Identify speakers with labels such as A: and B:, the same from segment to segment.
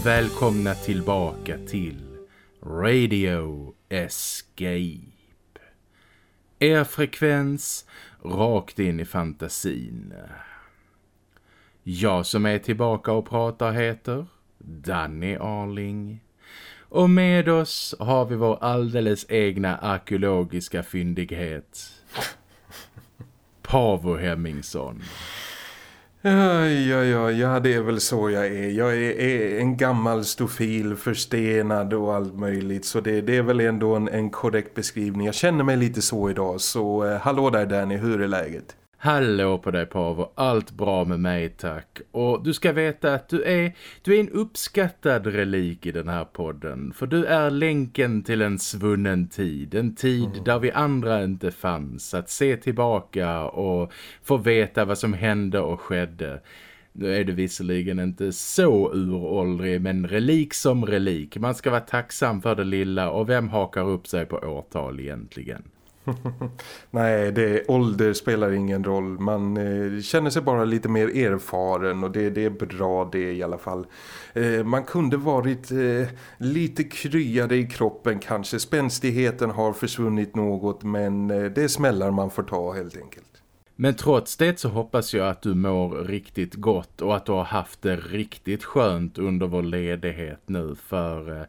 A: Och välkomna tillbaka till Radio Escape. Er frekvens rakt in i fantasin. Jag som är tillbaka och pratar heter Danny Arling. Och med oss har vi vår alldeles egna arkeologiska fyndighet. Pavo Hemmingsson.
B: Ja, ja, ja, ja, det är väl så jag är. Jag är, är en gammal stofil, förstenad och allt möjligt. Så det, det är väl ändå en, en korrekt beskrivning. Jag känner mig lite så idag. Så eh, hallå där Danny, hur är läget?
A: Hallå på dig Pavo, allt bra med mig tack. Och du ska veta att du är, du är en uppskattad relik i den här podden. För du är länken till en svunnen tid. En tid mm. där vi andra inte fanns. Att se tillbaka och få veta vad som hände och skedde. Nu är du visserligen inte så uråldrig men relik som relik. Man ska vara tacksam för det lilla och vem hakar upp sig på årtal egentligen?
B: Nej, det, ålder spelar ingen roll. Man eh, känner sig bara lite mer erfaren och det, det är bra det i alla fall. Eh, man kunde varit eh, lite kryade i kroppen kanske. Spänstigheten har försvunnit något men eh, det är smällar man får ta helt enkelt.
A: Men trots det så hoppas jag att du mår riktigt gott och att du har haft det riktigt skönt under vår ledighet nu för eh,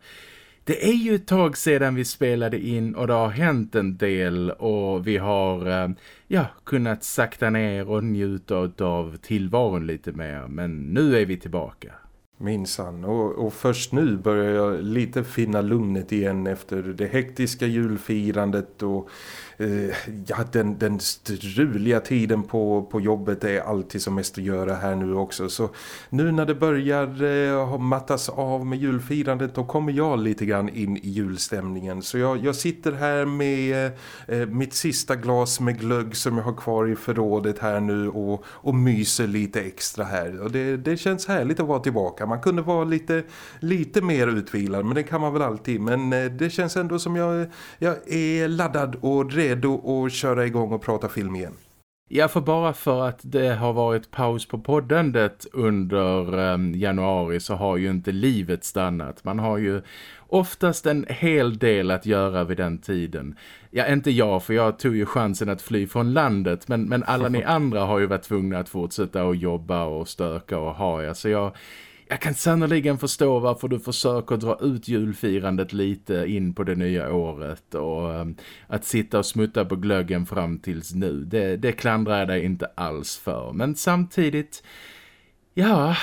A: det är ju ett tag sedan vi spelade in och det har hänt en del och vi har eh, ja, kunnat sakta ner och njuta av tillvaron lite mer. Men nu är vi tillbaka.
B: Minsann. Och, och först nu börjar jag lite finna lugnet igen efter det hektiska julfirandet och Eh, ja, den, den struliga tiden på, på jobbet är alltid som mest att göra här nu också. Så nu när det börjar eh, mattas av med julfirandet då kommer jag lite grann in i julstämningen. Så jag, jag sitter här med eh, eh, mitt sista glas med glögg som jag har kvar i förrådet här nu och, och myser lite extra här. Och det, det känns härligt att vara tillbaka. Man kunde vara lite, lite mer utvilad men det kan man väl alltid. Men eh, det känns ändå som jag, jag är laddad och redo redo att köra igång och prata film igen?
A: Ja, för bara för att det har varit paus på poddandet under um, januari så har ju inte livet stannat. Man har ju oftast en hel del att göra vid den tiden. Ja, inte jag för jag tog ju chansen att fly från landet men, men alla ni andra har ju varit tvungna att fortsätta att jobba och stöka och ha. Ja, så jag jag kan sannoliken förstå varför du försöker dra ut julfirandet lite in på det nya året och um, att sitta och smutta på glöggen fram tills nu. Det, det klandrar jag dig inte alls för. Men samtidigt, ja,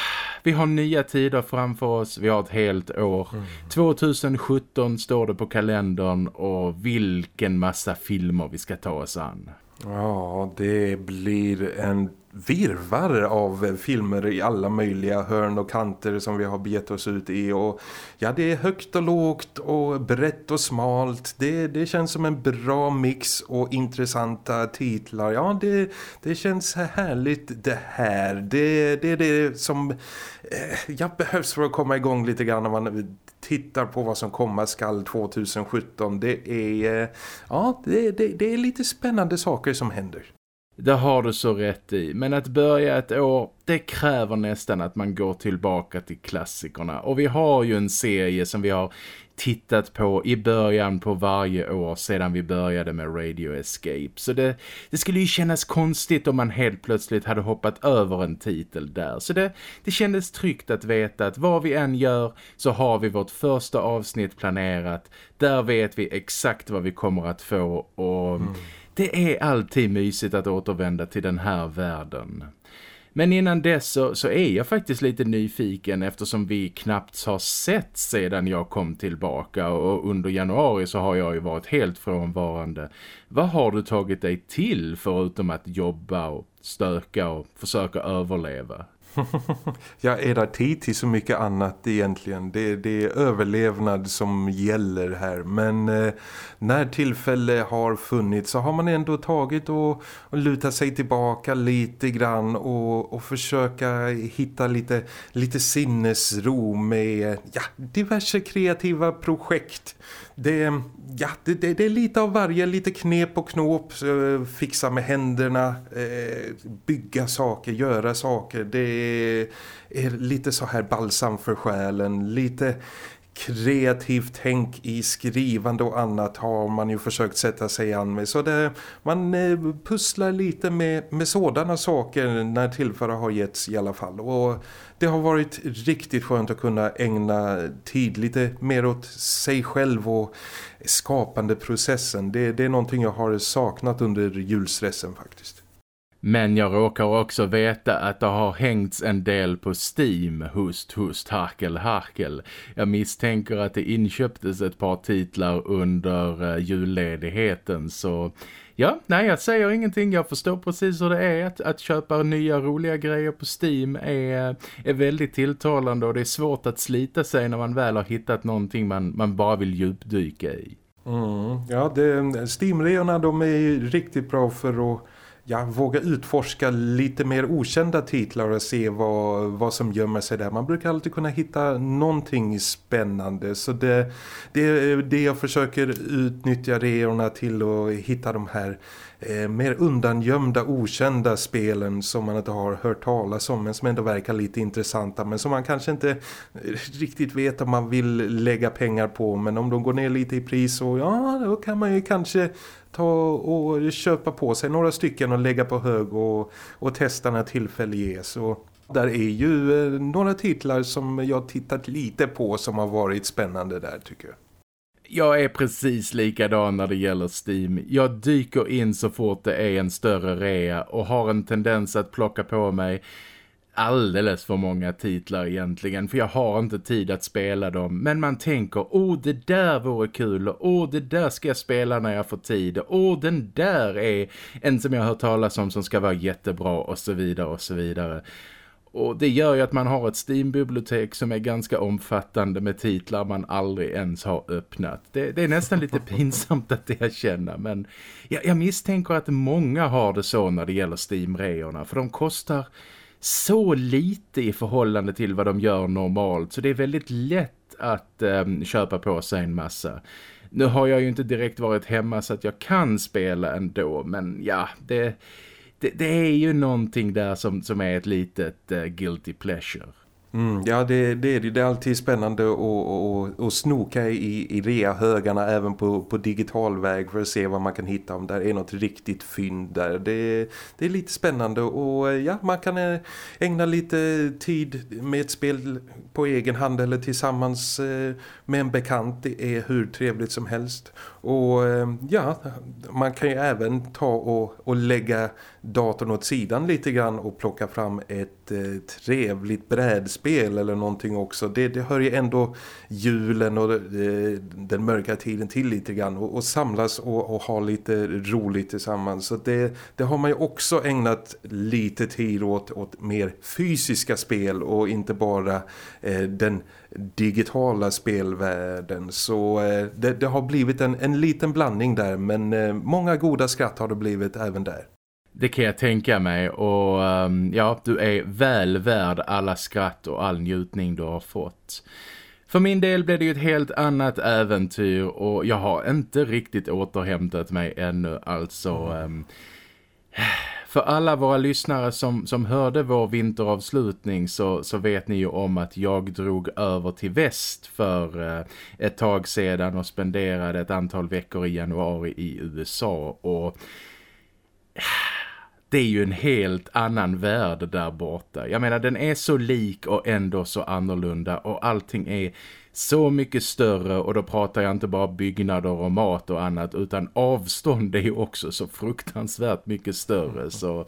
A: vi har nya tider framför oss. Vi har ett helt år. Mm. 2017 står det på kalendern och vilken massa filmer vi ska ta oss an.
B: Ja, det blir en virvar av filmer i alla möjliga hörn och kanter som vi har begett oss ut i. Och ja det är högt och lågt och brett och smalt. Det, det känns som en bra mix och intressanta titlar. Ja det, det känns härligt det här. Det, det är det som eh, jag behövs för att komma igång lite grann när man tittar på vad som komma skall 2017 det är eh, ja det, det, det är lite spännande saker som händer
A: det har du så rätt i. Men att börja ett år, det kräver nästan att man går tillbaka till klassikerna. Och vi har ju en serie som vi har tittat på i början på varje år sedan vi började med Radio Escape. Så det, det skulle ju kännas konstigt om man helt plötsligt hade hoppat över en titel där. Så det, det kändes tryggt att veta att vad vi än gör så har vi vårt första avsnitt planerat. Där vet vi exakt vad vi kommer att få och... Mm det är alltid mysigt att återvända till den här världen. Men innan dess så, så, är jag faktiskt lite nyfiken eftersom vi knappt har sett sedan jag kom tillbaka och under januari så har jag ju varit helt frånvarande. Vad har du tagit dig till förutom att jobba och stöka och försöka överleva?
B: jag är tid till så mycket annat egentligen. Det, det är överlevnad som gäller här. Men eh, när tillfälle har funnits så har man ändå tagit och, och lutat sig tillbaka lite grann och, och försöka hitta lite, lite sinnesro med ja, diverse kreativa projekt det, ja, det, det, det, är lite av varje, lite knep och knåp, eh, fixa med händerna, eh, bygga saker, göra saker. Det är lite så här balsam för själen, lite kreativt tänk i skrivande och annat har man ju försökt sätta sig an med. Så det, man eh, pusslar lite med, med sådana saker när tillfälle har getts i alla fall. Och det har varit riktigt skönt att kunna ägna tid lite mer åt sig själv och skapande processen. Det, det är någonting jag har saknat under julstressen faktiskt.
A: Men jag råkar också veta att det har hängts en del på Steam, hust, hust, harkel, harkel. Jag misstänker att det inköptes ett par titlar under uh, julledigheten så... Ja, nej jag säger ingenting. Jag förstår precis hur det är att, att köpa nya roliga grejer på Steam är, är väldigt tilltalande och det är svårt att slita sig när man väl har hittat någonting man, man bara vill djupdyka i.
B: Mm, ja, Steam-reorna de är riktigt bra för att ja, våga utforska lite mer okända titlar och se vad, vad som gömmer sig där. Man brukar alltid kunna hitta någonting spännande så det, det är det jag försöker utnyttja reorna till och hitta de här eh, mer undangömda, okända spelen som man inte har hört talas om men som ändå verkar lite intressanta men som man kanske inte eh, riktigt vet om man vill lägga pengar på men om de går ner lite i pris så ja, då kan man ju kanske ta och köpa på sig några stycken och lägga på hög och, och testa när tillfälle ges och där är ju eh, några titlar som jag tittat lite på som har varit spännande där tycker jag.
A: Jag är precis likadan när det gäller Steam. Jag dyker in så fort det är en större rea och har en tendens att plocka på mig alldeles för många titlar egentligen för jag har inte tid att spela dem men man tänker, åh det där vore kul åh oh, det där ska jag spela när jag får tid åh oh, den där är en som jag har hört talas om som ska vara jättebra och så vidare och så vidare. Och det gör ju att man har ett Steam-bibliotek som är ganska omfattande med titlar man aldrig ens har öppnat. Det, det är nästan lite pinsamt att erkänna men jag, jag misstänker att många har det så när det gäller Steam-reorna för de kostar så lite i förhållande till vad de gör normalt så det är väldigt lätt att um, köpa på sig en massa. Nu har jag ju inte direkt varit hemma så att jag kan spela ändå men ja, det, det, det är ju någonting där som, som är ett litet uh, guilty pleasure.
B: Mm, ja, det, det, det är alltid spännande att, snoka i, i rea-högarna även på, på digital väg för att se vad man kan hitta om där är något riktigt fynd där. Det, det är lite spännande och eh, ja, man kan eh, ägna lite tid med ett spel på egen hand eller tillsammans med en bekant. Det är hur trevligt som helst. Och ehm, ja, man kan ju även ta och, och lägga datorn åt sidan lite grann och plocka fram ett eh, trevligt brädspel eller någonting också. Det, det hör ju ändå julen och eh, den mörka tiden till lite grann och, och samlas och, och, ha lite roligt tillsammans. Så det, det har man ju också ägnat lite tid åt, åt mer fysiska spel och inte bara eh, den digitala spelvärlden. Så eh, det, det, har blivit en, en liten blandning där men eh, många goda skratt har det blivit även där.
A: Det kan jag tänka mig och ehm, ja, du är väl värd alla skratt och all njutning du har fått. För min del blev det ju ett helt annat äventyr och jag har inte riktigt återhämtat mig ännu. Alltså, um, för alla våra lyssnare som, som hörde vår vinteravslutning så, så vet ni ju om att jag drog över till väst för eh, ett tag sedan och spenderade ett antal veckor i januari i USA och det är ju en helt annan värld där borta. Jag menar den är så lik och ändå så annorlunda och allting är så mycket större och då pratar jag inte bara byggnader och mat och annat utan avstånd är ju också så fruktansvärt mycket större så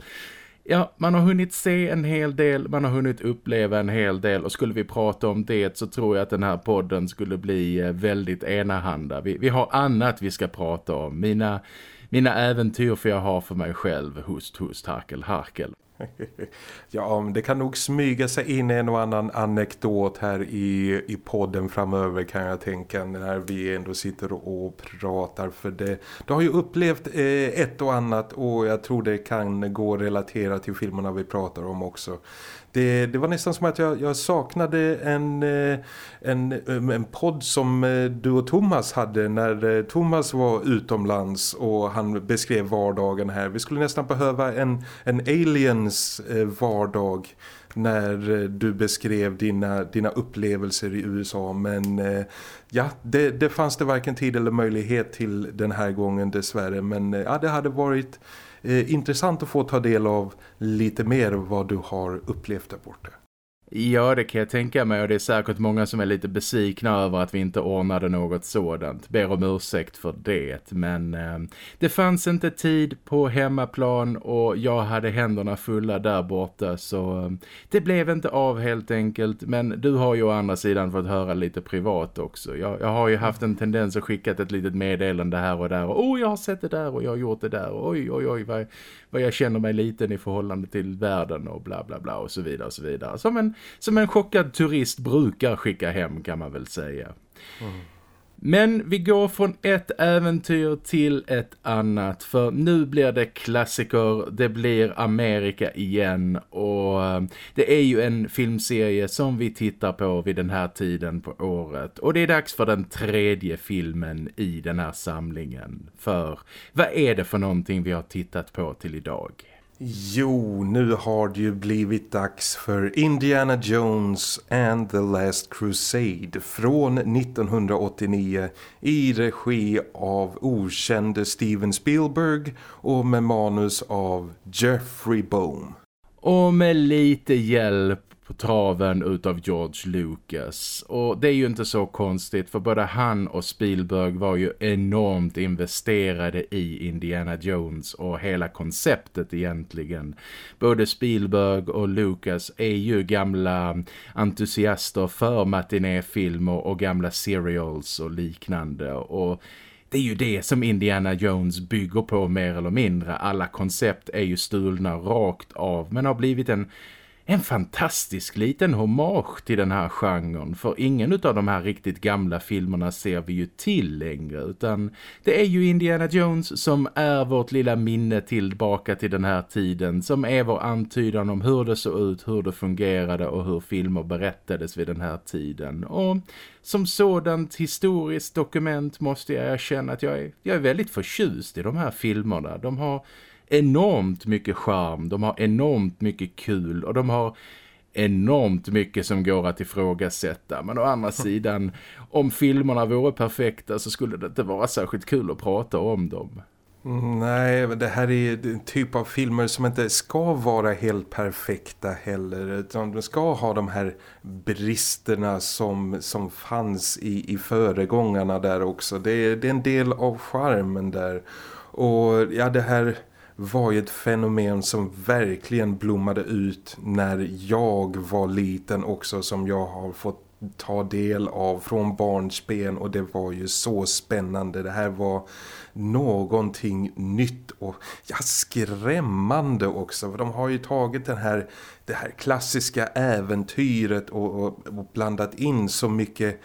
A: ja, man har hunnit se en hel del, man har hunnit uppleva en hel del och skulle vi prata om det så tror jag att den här podden skulle bli eh, väldigt enahanda. Vi, vi har annat vi ska prata om, mina mina äventyr får jag ha för mig själv. Hust, hust, harkel, harkel.
B: ja, det kan nog smyga sig in en och annan anekdot här i, i podden framöver kan jag tänka när vi ändå sitter och pratar för det, Du har ju upplevt eh, ett och annat och jag tror det kan gå att relatera till filmerna vi pratar om också det, det var nästan som att jag, jag saknade en, eh, en, eh, en podd som eh, du och Thomas hade när Thomas var utomlands och han beskrev vardagen här. Vi skulle nästan behöva en, en aliens vardag när du beskrev dina, dina upplevelser i USA men ja, det, det fanns det varken tid eller möjlighet till den här gången dessvärre men ja, det hade varit Eh, intressant att få ta del av lite mer vad du har upplevt där borta.
A: Ja, det kan jag tänka mig och det är säkert många som är lite besvikna över att vi inte ordnade något sådant. Ber om ursäkt för det, men eh, det fanns inte tid på hemmaplan och jag hade händerna fulla där borta så eh, det blev inte av helt enkelt. Men du har ju å andra sidan fått höra lite privat också. Jag, jag har ju haft en tendens att skicka ett litet meddelande här och där och oh, jag har sett det där och jag har gjort det där oj, oj, oj, vad, vad jag känner mig liten i förhållande till världen och bla bla bla och så vidare och så vidare. Som en, som en chockad turist brukar skicka hem kan man väl säga. Mm. Men vi går från ett äventyr till ett annat för nu blir det klassiker, det blir Amerika igen och eh, det är ju en filmserie som vi tittar på vid den här tiden på året och det är dags för den tredje filmen i den här samlingen. För vad är det för någonting vi har tittat på till idag?
B: Jo, nu har det ju blivit dags för Indiana Jones and the Last Crusade från 1989 i regi av okände Steven Spielberg och med manus av Jeffrey Bohm.
A: Och med lite hjälp på traven utav George Lucas. Och det är ju inte så konstigt för både han och Spielberg var ju enormt investerade i Indiana Jones och hela konceptet egentligen. Både Spielberg och Lucas är ju gamla entusiaster för matinéfilmer och gamla serials och liknande och det är ju det som Indiana Jones bygger på mer eller mindre. Alla koncept är ju stulna rakt av men har blivit en en fantastisk liten hommage till den här genren för ingen av de här riktigt gamla filmerna ser vi ju till längre utan det är ju Indiana Jones som är vårt lilla minne tillbaka till den här tiden som är vår antydan om hur det såg ut, hur det fungerade och hur filmer berättades vid den här tiden och som sådant historiskt dokument måste jag erkänna att jag är, jag är väldigt förtjust i de här filmerna. De har enormt mycket charm, de har enormt mycket kul och de har enormt mycket som går att ifrågasätta. Men å andra sidan, om filmerna vore perfekta så skulle det inte vara särskilt kul att prata om dem.
B: Nej, det här är en typ av filmer som inte ska vara helt perfekta heller. Utan de ska ha de här bristerna som, som fanns i, i föregångarna där också. Det är, det är en del av charmen där. Och ja, det här var ju ett fenomen som verkligen blommade ut när jag var liten också som jag har fått ta del av från barnsben och det var ju så spännande. Det här var någonting nytt och ja, skrämmande också. För de har ju tagit den här, det här klassiska äventyret och, och, och blandat in så mycket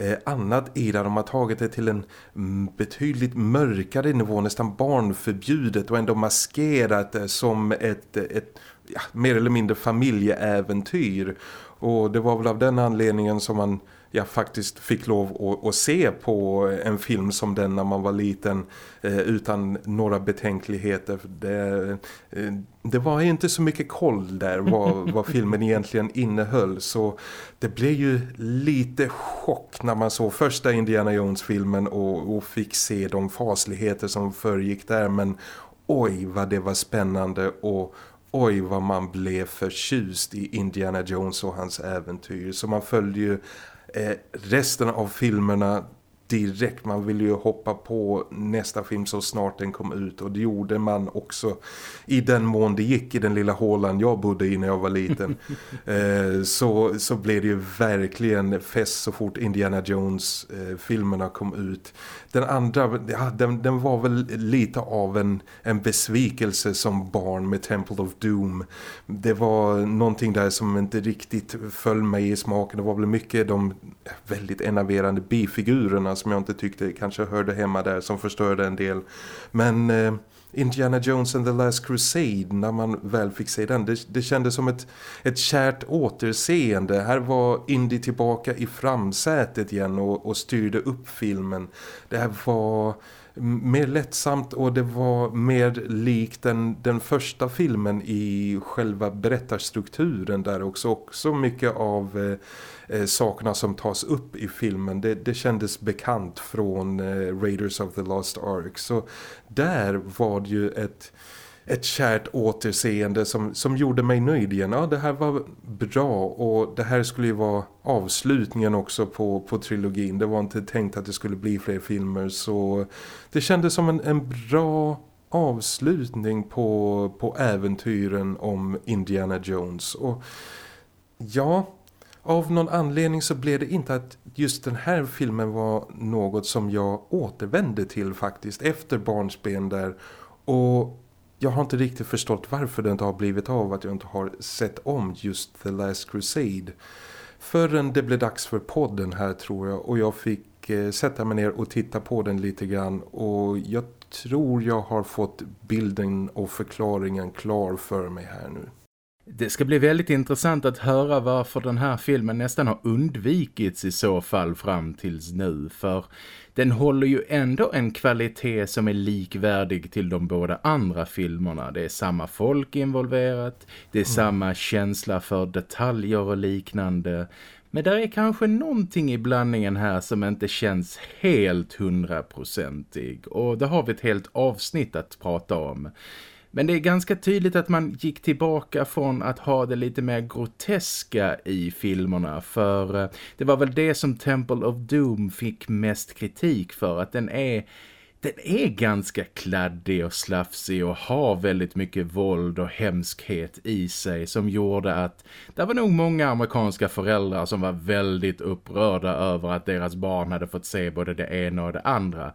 B: Eh, annat i det. De har tagit det till en mm, betydligt mörkare nivå, nästan barnförbjudet och ändå maskerat det som ett, ett ja, mer eller mindre familjeäventyr. Och det var väl av den anledningen som man jag faktiskt fick lov att, att, se på en film som den när man var liten eh, utan några betänkligheter. Det, eh, det, var inte så mycket koll där vad, vad filmen egentligen innehöll så det blev ju lite chock när man såg första Indiana Jones-filmen och, och fick se de fasligheter som föregick där men oj vad det var spännande och oj vad man blev förtjust i Indiana Jones och hans äventyr. Så man följde ju Eh, resten av filmerna direkt. Man ville ju hoppa på nästa film så snart den kom ut och det gjorde man också i den mån det gick i den lilla hålan jag bodde i när jag var liten. eh, så, så blev det ju verkligen fest så fort Indiana Jones-filmerna eh, kom ut. Den andra, ja, den, den var väl lite av en, en besvikelse som barn med Temple of Doom. Det var någonting där som inte riktigt föll mig i smaken. Det var väl mycket de väldigt enerverande bifigurerna som jag inte tyckte kanske hörde hemma där som förstörde en del. Men... Eh, Indiana Jones and the Last Crusade när man väl fick se den. Det, det kändes som ett, ett kärt återseende. Här var Indy tillbaka i framsätet igen och, och styrde upp filmen. Det här var mer lättsamt och det var mer likt den, den första filmen i själva berättarstrukturen där också. Också mycket av eh, eh, sakerna som tas upp i filmen. Det, det kändes bekant från eh, Raiders of the Lost Ark. Så där var det ju ett ett kärt återseende som, som gjorde mig nöjd igen. Ja, det här var bra och det här skulle ju vara avslutningen också på, på trilogin. Det var inte tänkt att det skulle bli fler filmer så det kändes som en, en bra avslutning på, på äventyren om Indiana Jones. Och ja, av någon anledning så blev det inte att just den här filmen var något som jag återvände till faktiskt efter barnsben där. Och jag har inte riktigt förstått varför det inte har blivit av att jag inte har sett om just The Last Crusade. Förrän det blev dags för podden här tror jag och jag fick eh, sätta mig ner och titta på den lite grann och jag tror jag har fått bilden och förklaringen klar för mig här nu.
A: Det ska bli väldigt intressant att höra varför den här filmen nästan har undvikits i så fall fram tills nu. För den håller ju ändå en kvalitet som är likvärdig till de båda andra filmerna. Det är samma folk involverat, det är mm. samma känsla för detaljer och liknande. Men där är kanske någonting i blandningen här som inte känns helt hundraprocentig. Och det har vi ett helt avsnitt att prata om. Men det är ganska tydligt att man gick tillbaka från att ha det lite mer groteska i filmerna för eh, det var väl det som Temple of Doom fick mest kritik för att den är den är ganska kladdig och slafsig och har väldigt mycket våld och hemskhet i sig som gjorde att det var nog många amerikanska föräldrar som var väldigt upprörda över att deras barn hade fått se både det ena och det andra.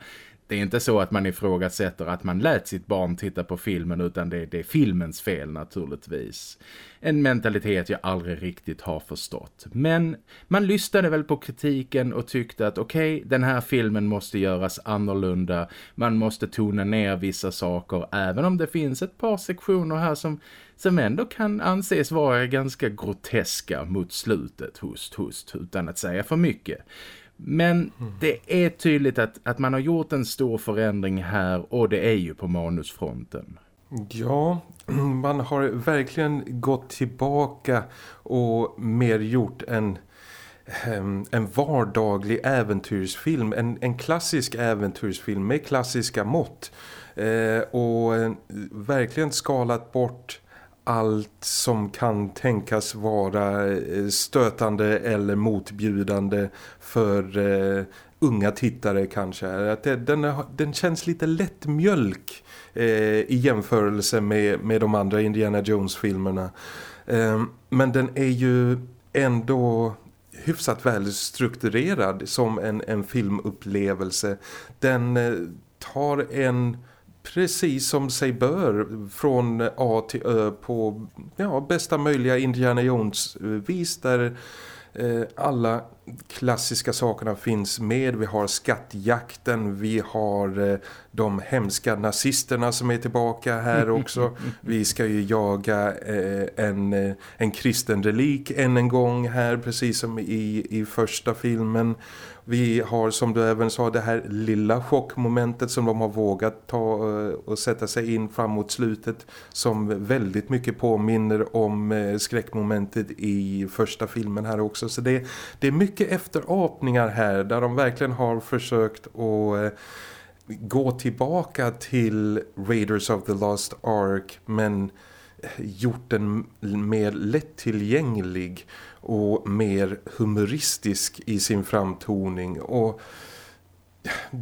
A: Det är inte så att man ifrågasätter att man lät sitt barn titta på filmen utan det, det är filmens fel naturligtvis. En mentalitet jag aldrig riktigt har förstått. Men man lyssnade väl på kritiken och tyckte att okej, okay, den här filmen måste göras annorlunda. Man måste tona ner vissa saker även om det finns ett par sektioner här som, som ändå kan anses vara ganska groteska mot slutet, host, host, utan att säga för mycket. Men det är tydligt att, att man har gjort en stor förändring här och det är ju på manusfronten.
B: Ja, man har verkligen gått tillbaka och mer gjort en, en vardaglig äventyrsfilm. En, en klassisk äventyrsfilm med klassiska mått. Eh, och eh, verkligen skalat bort allt som kan tänkas vara eh, stötande eller motbjudande för eh, unga tittare kanske. Att det, den, den känns lite lätt mjölk eh, i jämförelse med, med de andra Indiana Jones-filmerna. Eh, men den är ju ändå hyfsat väl strukturerad som en, en filmupplevelse. Den eh, tar en precis som sig bör från A till Ö på ja, bästa möjliga Indiana Jones-vis där eh, alla klassiska sakerna finns med. Vi har skattjakten, vi har eh, de hemska nazisterna som är tillbaka här också. Vi ska ju jaga eh, en, en kristen relik än en gång här precis som i, i första filmen. Vi har som du även sa det här lilla chockmomentet som de har vågat ta eh, och sätta sig in framåt slutet som väldigt mycket påminner om eh, skräckmomentet i första filmen här också. Så det, det är mycket efterapningar här där de verkligen har försökt att eh, gå tillbaka till Raiders of the Lost Ark men gjort den mer lättillgänglig och mer humoristisk i sin framtoning och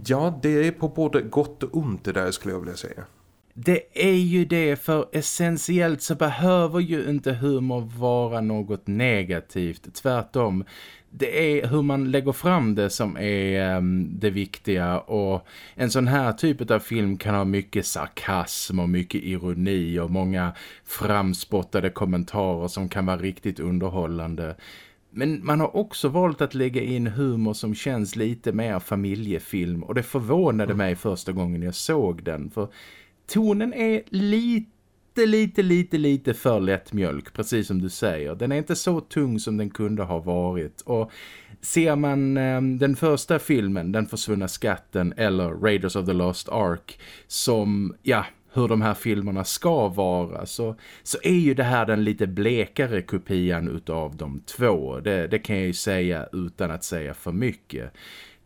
B: ja, det är på både gott och ont det där skulle jag vilja säga.
A: Det är ju det för essentiellt så behöver ju inte humor vara något negativt. Tvärtom, det är hur man lägger fram det som är um, det viktiga. Och en sån här typ av film kan ha mycket sarkasm och mycket ironi och många framspottade kommentarer som kan vara riktigt underhållande. Men man har också valt att lägga in humor som känns lite mer familjefilm. Och det förvånade mig första gången jag såg den för tonen är lite, lite, lite, lite för lätt mjölk, precis som du säger. Den är inte så tung som den kunde ha varit. Och ser man eh, den första filmen, Den försvunna skatten, eller Raiders of the Lost Ark, som, ja, hur de här filmerna ska vara så, så är ju det här den lite blekare kopian utav de två. Det, det kan jag ju säga utan att säga för mycket.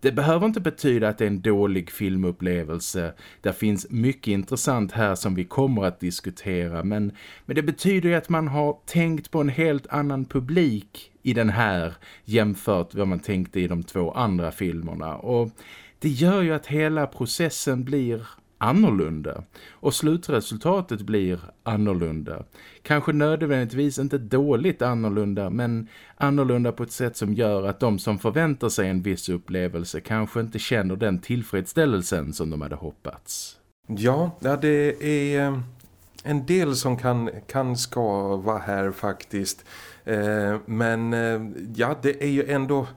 A: Det behöver inte betyda att det är en dålig filmupplevelse. Det finns mycket intressant här som vi kommer att diskutera. Men, men det betyder ju att man har tänkt på en helt annan publik i den här jämfört med vad man tänkte i de två andra filmerna. Och det gör ju att hela processen blir annorlunda och slutresultatet blir annorlunda. Kanske nödvändigtvis inte dåligt annorlunda men annorlunda på ett sätt som gör att de som förväntar sig en viss upplevelse kanske inte känner den tillfredsställelsen som de hade hoppats.
B: Ja, det är eh, en del som kan, kan skava här faktiskt. Eh, men eh, ja, det är ju ändå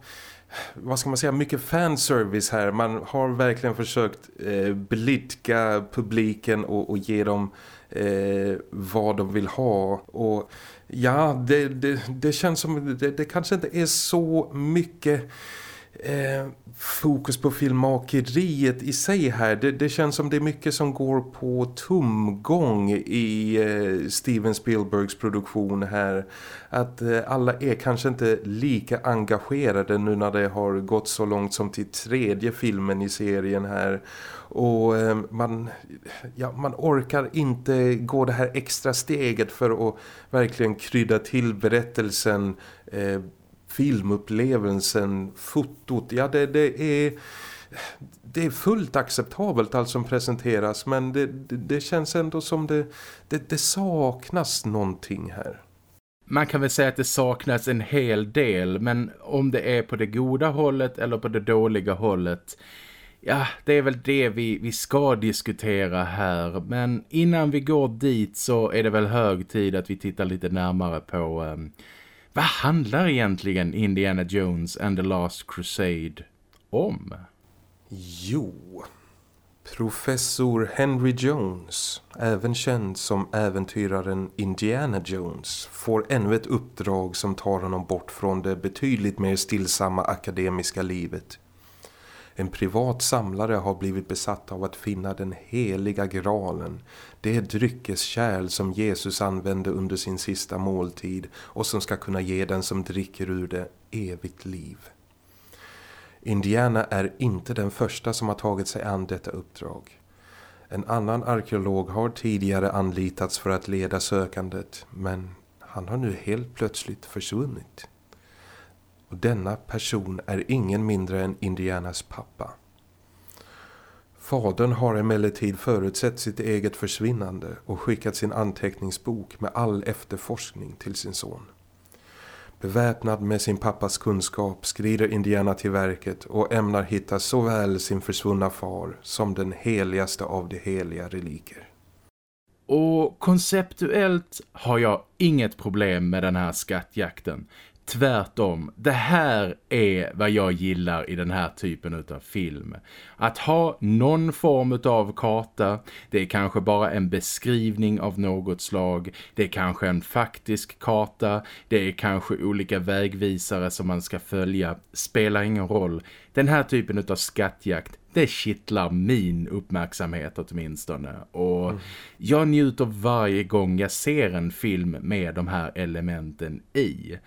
B: vad ska man säga, mycket fanservice här. Man har verkligen försökt eh, blidka publiken och, och ge dem eh, vad de vill ha. Och ja, det, det, det känns som det, det kanske inte är så mycket eh, fokus på filmmakeriet i sig här. Det, det, känns som det är mycket som går på tumgång i eh, Steven Spielbergs produktion här. Att eh, alla är kanske inte lika engagerade nu när det har gått så långt som till tredje filmen i serien här. Och eh, man, ja, man orkar inte gå det här extra steget för att verkligen krydda till berättelsen eh, filmupplevelsen, fotot, ja det, det är det är fullt acceptabelt allt som presenteras men det, det, det känns ändå som det, det, det saknas någonting här.
A: Man kan väl säga att det saknas en hel del men om det är på det goda hållet eller på det dåliga hållet Ja, det är väl det vi, vi ska diskutera här. Men innan vi går dit så är det väl hög tid att vi tittar lite närmare på Eh, vad handlar egentligen Indiana Jones and the Last Crusade om?
B: Jo, professor Henry Jones, även känd som äventyraren Indiana Jones, får ännu ett uppdrag som tar honom bort från det betydligt mer stillsamma akademiska livet. En privat samlare har blivit besatt av att finna den heliga graalen, det dryckeskärl som Jesus använde under sin sista måltid och som ska kunna ge den som dricker ur det evigt liv. Indiana är inte den första som har tagit sig an detta uppdrag. En annan arkeolog har tidigare anlitats för att leda sökandet men han har nu helt plötsligt försvunnit. Och denna person är ingen mindre än Indianas pappa. Fadern har emellertid förutsett sitt eget försvinnande och skickat sin anteckningsbok med all efterforskning till sin son. Beväpnad med sin pappas kunskap skrider Indiana till verket och ämnar hitta såväl sin försvunna far som den heligaste av de heliga reliker.
A: Och konceptuellt har jag inget problem med den här skattjakten. Tvärtom, det här är vad jag gillar i den här typen av film. Att ha någon form av karta, det är kanske bara en beskrivning av något slag, det är kanske en faktisk karta, det är kanske olika vägvisare som man ska följa, spelar ingen roll. Den här typen av skattjakt, det kittlar min uppmärksamhet åtminstone. Och mm. jag njuter varje gång jag ser en film med de här elementen i.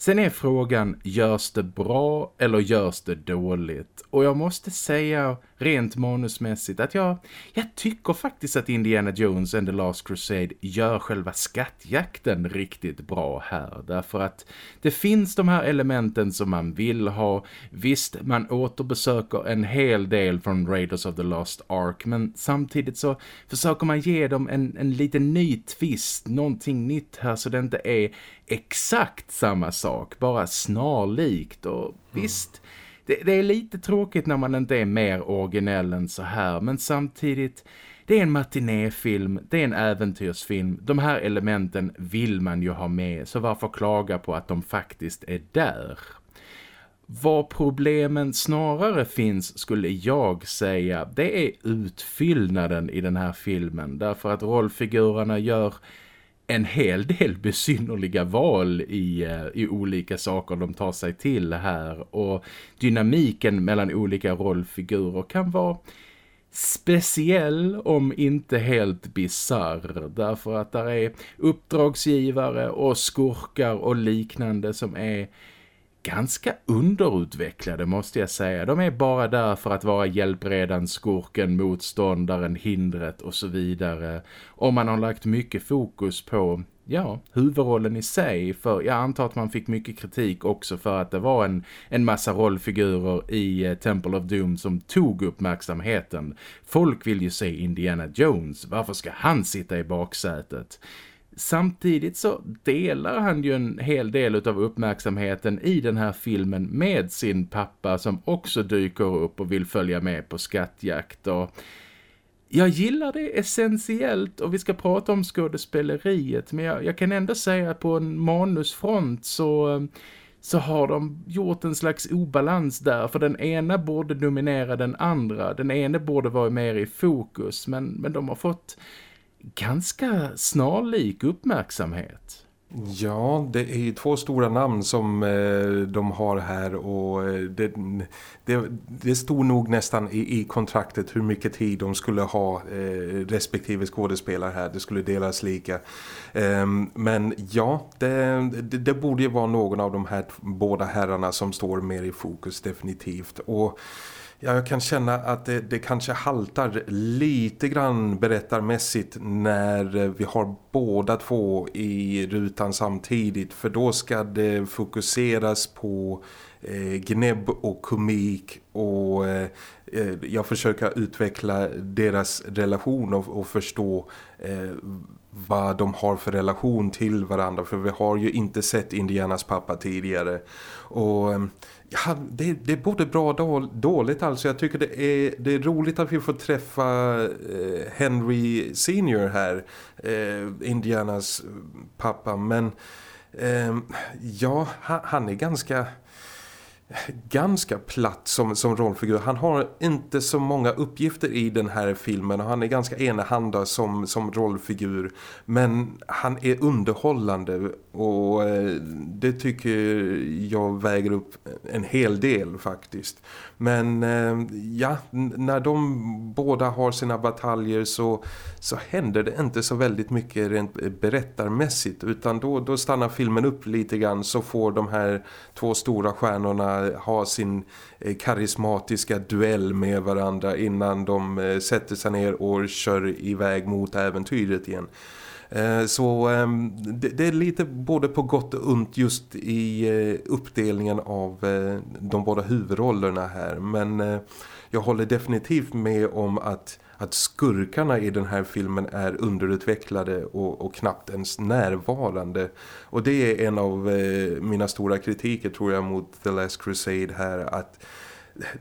A: Sen är frågan, görs det bra eller görs det dåligt? Och jag måste säga rent manusmässigt att jag, jag tycker faktiskt att Indiana Jones and the Last Crusade gör själva skattjakten riktigt bra här. Därför att det finns de här elementen som man vill ha. Visst, man återbesöker en hel del från Raiders of the Lost Ark men samtidigt så försöker man ge dem en, en liten ny twist, någonting nytt här så det inte är exakt samma sak, bara snarlikt och mm. visst det, det, är lite tråkigt när man inte är mer originell än så här men samtidigt det är en matinéfilm, det är en äventyrsfilm. De här elementen vill man ju ha med så varför klaga på att de faktiskt är där? Vad problemen snarare finns skulle jag säga, det är utfyllnaden i den här filmen. Därför att rollfigurerna gör en hel del besynnerliga val i, eh, i olika saker de tar sig till här. Och dynamiken mellan olika rollfigurer kan vara speciell om inte helt bizarr därför att där är uppdragsgivare och skurkar och liknande som är ganska underutvecklade måste jag säga. De är bara där för att vara hjälpredan, skurken, motståndaren, hindret och så vidare. Och man har lagt mycket fokus på ja, huvudrollen i sig. För jag antar att man fick mycket kritik också för att det var en, en massa rollfigurer i eh, Temple of Doom som tog uppmärksamheten. Folk vill ju se Indiana Jones. Varför ska han sitta i baksätet? Samtidigt så delar han ju en hel del av uppmärksamheten i den här filmen med sin pappa som också dyker upp och vill följa med på skattjakt och jag gillar det essentiellt och vi ska prata om skådespeleriet men jag, jag kan ändå säga att på en manusfront så, så har de gjort en slags obalans där för den ena borde dominera den andra, den ena borde vara mer i fokus men, men de har fått ganska snarlik uppmärksamhet.
B: Ja, det är ju två stora namn som eh, de har här och eh, det, det, det stod nog nästan i, i, kontraktet hur mycket tid de skulle ha eh, respektive skådespelare här. Det skulle delas lika. Eh, men ja, det, det, det, borde ju vara någon av de här båda herrarna som står mer i fokus definitivt. Och jag kan känna att det, det, kanske haltar lite grann berättarmässigt när eh, vi har båda två i rutan samtidigt. För då ska det fokuseras på eh, gnäbb och komik och eh, eh, jag försöker utveckla deras relation och, och förstå eh, vad de har för relation till varandra. För vi har ju inte sett Indianas pappa tidigare. Och eh, Ja, det, det är både bra och dåligt alltså. Jag tycker det är, det är roligt att vi får träffa eh, Henry Senior här. Eh, Indianas eh, pappa. Men eh, ja, han, han är ganska ganska platt som, som rollfigur. Han har inte så många uppgifter i den här filmen och han är ganska enahanda som, som rollfigur. Men han är underhållande och eh, det tycker jag väger upp en hel del faktiskt. Men eh, ja, när de båda har sina bataljer så, så händer det inte så väldigt mycket rent berättarmässigt utan då, då stannar filmen upp lite grann så får de här två stora stjärnorna ha sin eh, karismatiska duell med varandra innan de sätter sig ner och kör iväg mot äventyret igen. Eh, så ehm, det är lite både på gott och ont just i eh, uppdelningen av eh, de båda huvudrollerna här. Men jag håller definitivt med om att att skurkarna i den här filmen är underutvecklade och, och, knappt ens närvarande. Och det är en av mina stora kritiker tror jag mot The Last Crusade här att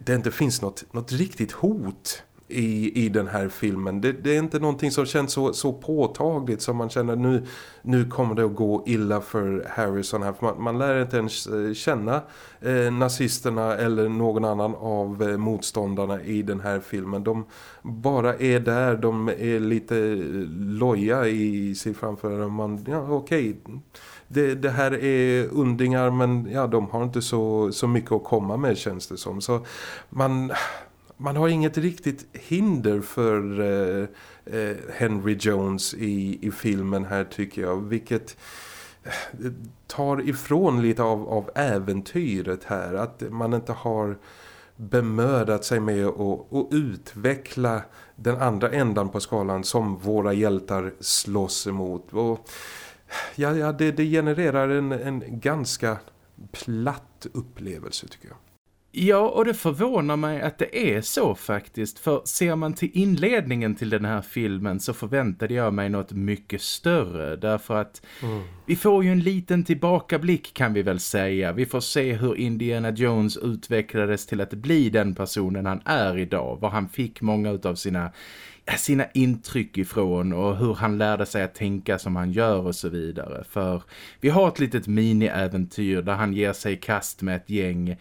B: det inte finns något, något riktigt hot i, i den här filmen. Det, det, är inte någonting som känns så, så påtagligt som man känner nu, nu kommer det att gå illa för Harrison här. För man, man lär inte ens eh, känna eh, nazisterna eller någon annan av eh, motståndarna i den här filmen. De bara är där, de är lite eh, loja i sig framför man, ja okej okay. det, det, här är undingar men ja, de har inte så, så mycket att komma med känns det som. Så man, man har inget riktigt hinder för eh, eh, Henry Jones i, i filmen här tycker jag. Vilket eh, tar ifrån lite av, av äventyret här. Att man inte har bemödat sig med att, att utveckla den andra ändan på skalan som våra hjältar slåss emot. Och ja, ja det, det genererar en, en ganska platt upplevelse tycker jag.
A: Ja, och det förvånar mig att det är så faktiskt. För ser man till inledningen till den här filmen så förväntade jag mig något mycket större. Därför att mm. vi får ju en liten tillbakablick kan vi väl säga. Vi får se hur Indiana Jones utvecklades till att bli den personen han är idag. Var han fick många av sina sina intryck ifrån och hur han lärde sig att tänka som han gör och så vidare. För vi har ett litet mini-äventyr där han ger sig i kast med ett gäng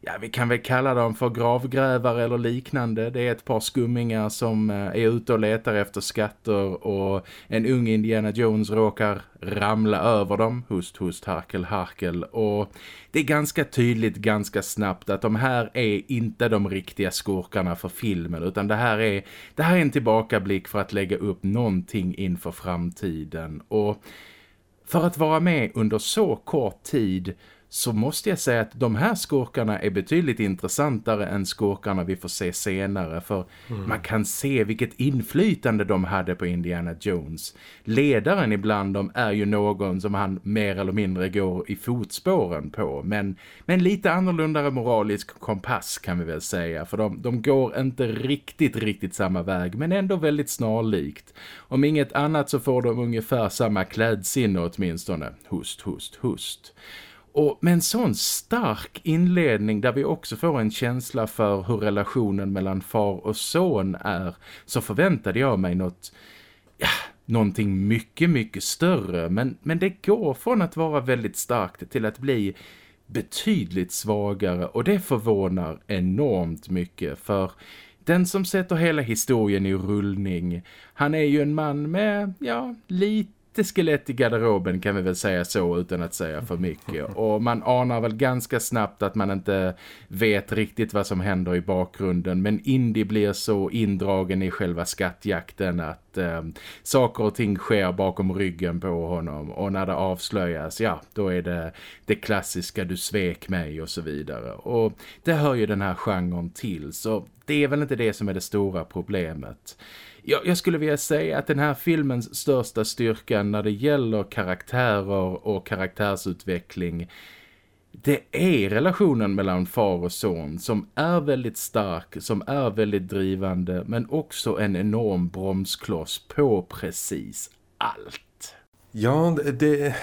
A: ja, vi kan väl kalla dem för gravgrävare eller liknande. Det är ett par skummingar som eh, är ute och letar efter skatter och en ung Indiana Jones råkar ramla över dem. Hust, hust, harkel, harkel. Och det är ganska tydligt ganska snabbt att de här är inte de riktiga skurkarna för filmen utan det här är, det här är en tillbakablick för att lägga upp någonting inför framtiden. Och för att vara med under så kort tid så måste jag säga att de här skurkarna är betydligt intressantare än skurkarna vi får se senare för mm. man kan se vilket inflytande de hade på Indiana Jones. Ledaren ibland dem är ju någon som han mer eller mindre går i fotspåren på men, men lite annorlunda moralisk kompass kan vi väl säga för de, de går inte riktigt riktigt samma väg men ändå väldigt snarlikt. Om inget annat så får de ungefär samma klädsinne åtminstone. Hust, hust, hust. Och med en sån stark inledning där vi också får en känsla för hur relationen mellan far och son är så förväntade jag mig något, ja, någonting mycket, mycket större. Men, men det går från att vara väldigt starkt till att bli betydligt svagare och det förvånar enormt mycket för den som sätter hela historien i rullning, han är ju en man med, ja, lite lite skelett i garderoben kan vi väl säga så utan att säga för mycket. Och man anar väl ganska snabbt att man inte vet riktigt vad som händer i bakgrunden. Men Indy blir så indragen i själva skattjakten att eh, saker och ting sker bakom ryggen på honom. Och när det avslöjas, ja, då är det det klassiska du svek mig och så vidare. Och det hör ju den här genren till så det är väl inte det som är det stora problemet jag, jag skulle vilja säga att den här filmens största styrka när det gäller karaktärer och karaktärsutveckling det är relationen mellan far och son som är väldigt stark, som är väldigt drivande men också en enorm bromskloss på precis allt.
B: Ja, det,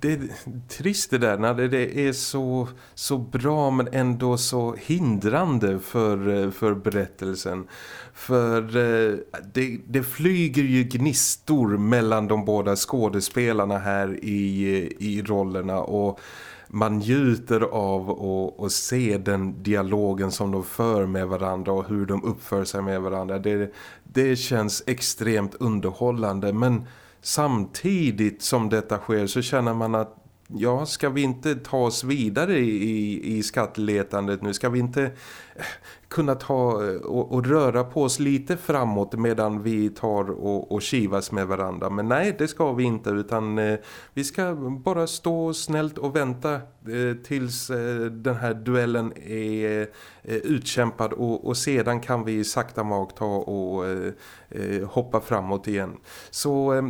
B: det är trist det där när det är så, så bra men ändå så hindrande för, för berättelsen. För eh, det, det flyger ju gnistor mellan de båda skådespelarna här i, i rollerna och man njuter av att se den dialogen som de för med varandra och hur de uppför sig med varandra. Det, det känns extremt underhållande men samtidigt som detta sker så känner man att ja, ska vi inte ta oss vidare i, i skattletandet nu? Ska vi inte eh, kunna ta eh, och, och röra på oss lite framåt medan vi tar och, och kivas med varandra? Men nej, det ska vi inte utan eh, vi ska bara stå snällt och vänta eh, tills eh, den här duellen är eh, utkämpad och, och, sedan kan vi sakta mag ta och eh, hoppa framåt igen. Så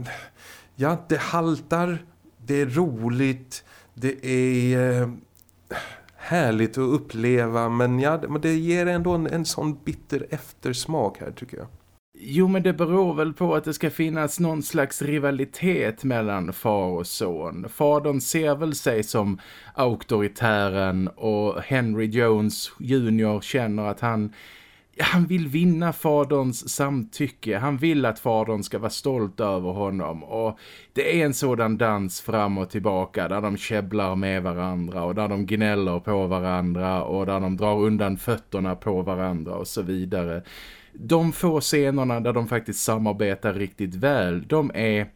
B: ja, det haltar det är roligt, det är eh, härligt att uppleva men ja, det ger ändå en, en sån bitter eftersmak här tycker jag.
A: Jo, men det beror väl på att det ska finnas någon slags rivalitet mellan far och son. Fadern ser väl sig som auktoritären och Henry Jones junior känner att han han vill vinna faderns samtycke. Han vill att fadern ska vara stolt över honom. Och det är en sådan dans fram och tillbaka där de käbblar med varandra och där de gnäller på varandra och där de drar undan fötterna på varandra och så vidare. De få scenerna där de faktiskt samarbetar riktigt väl, de är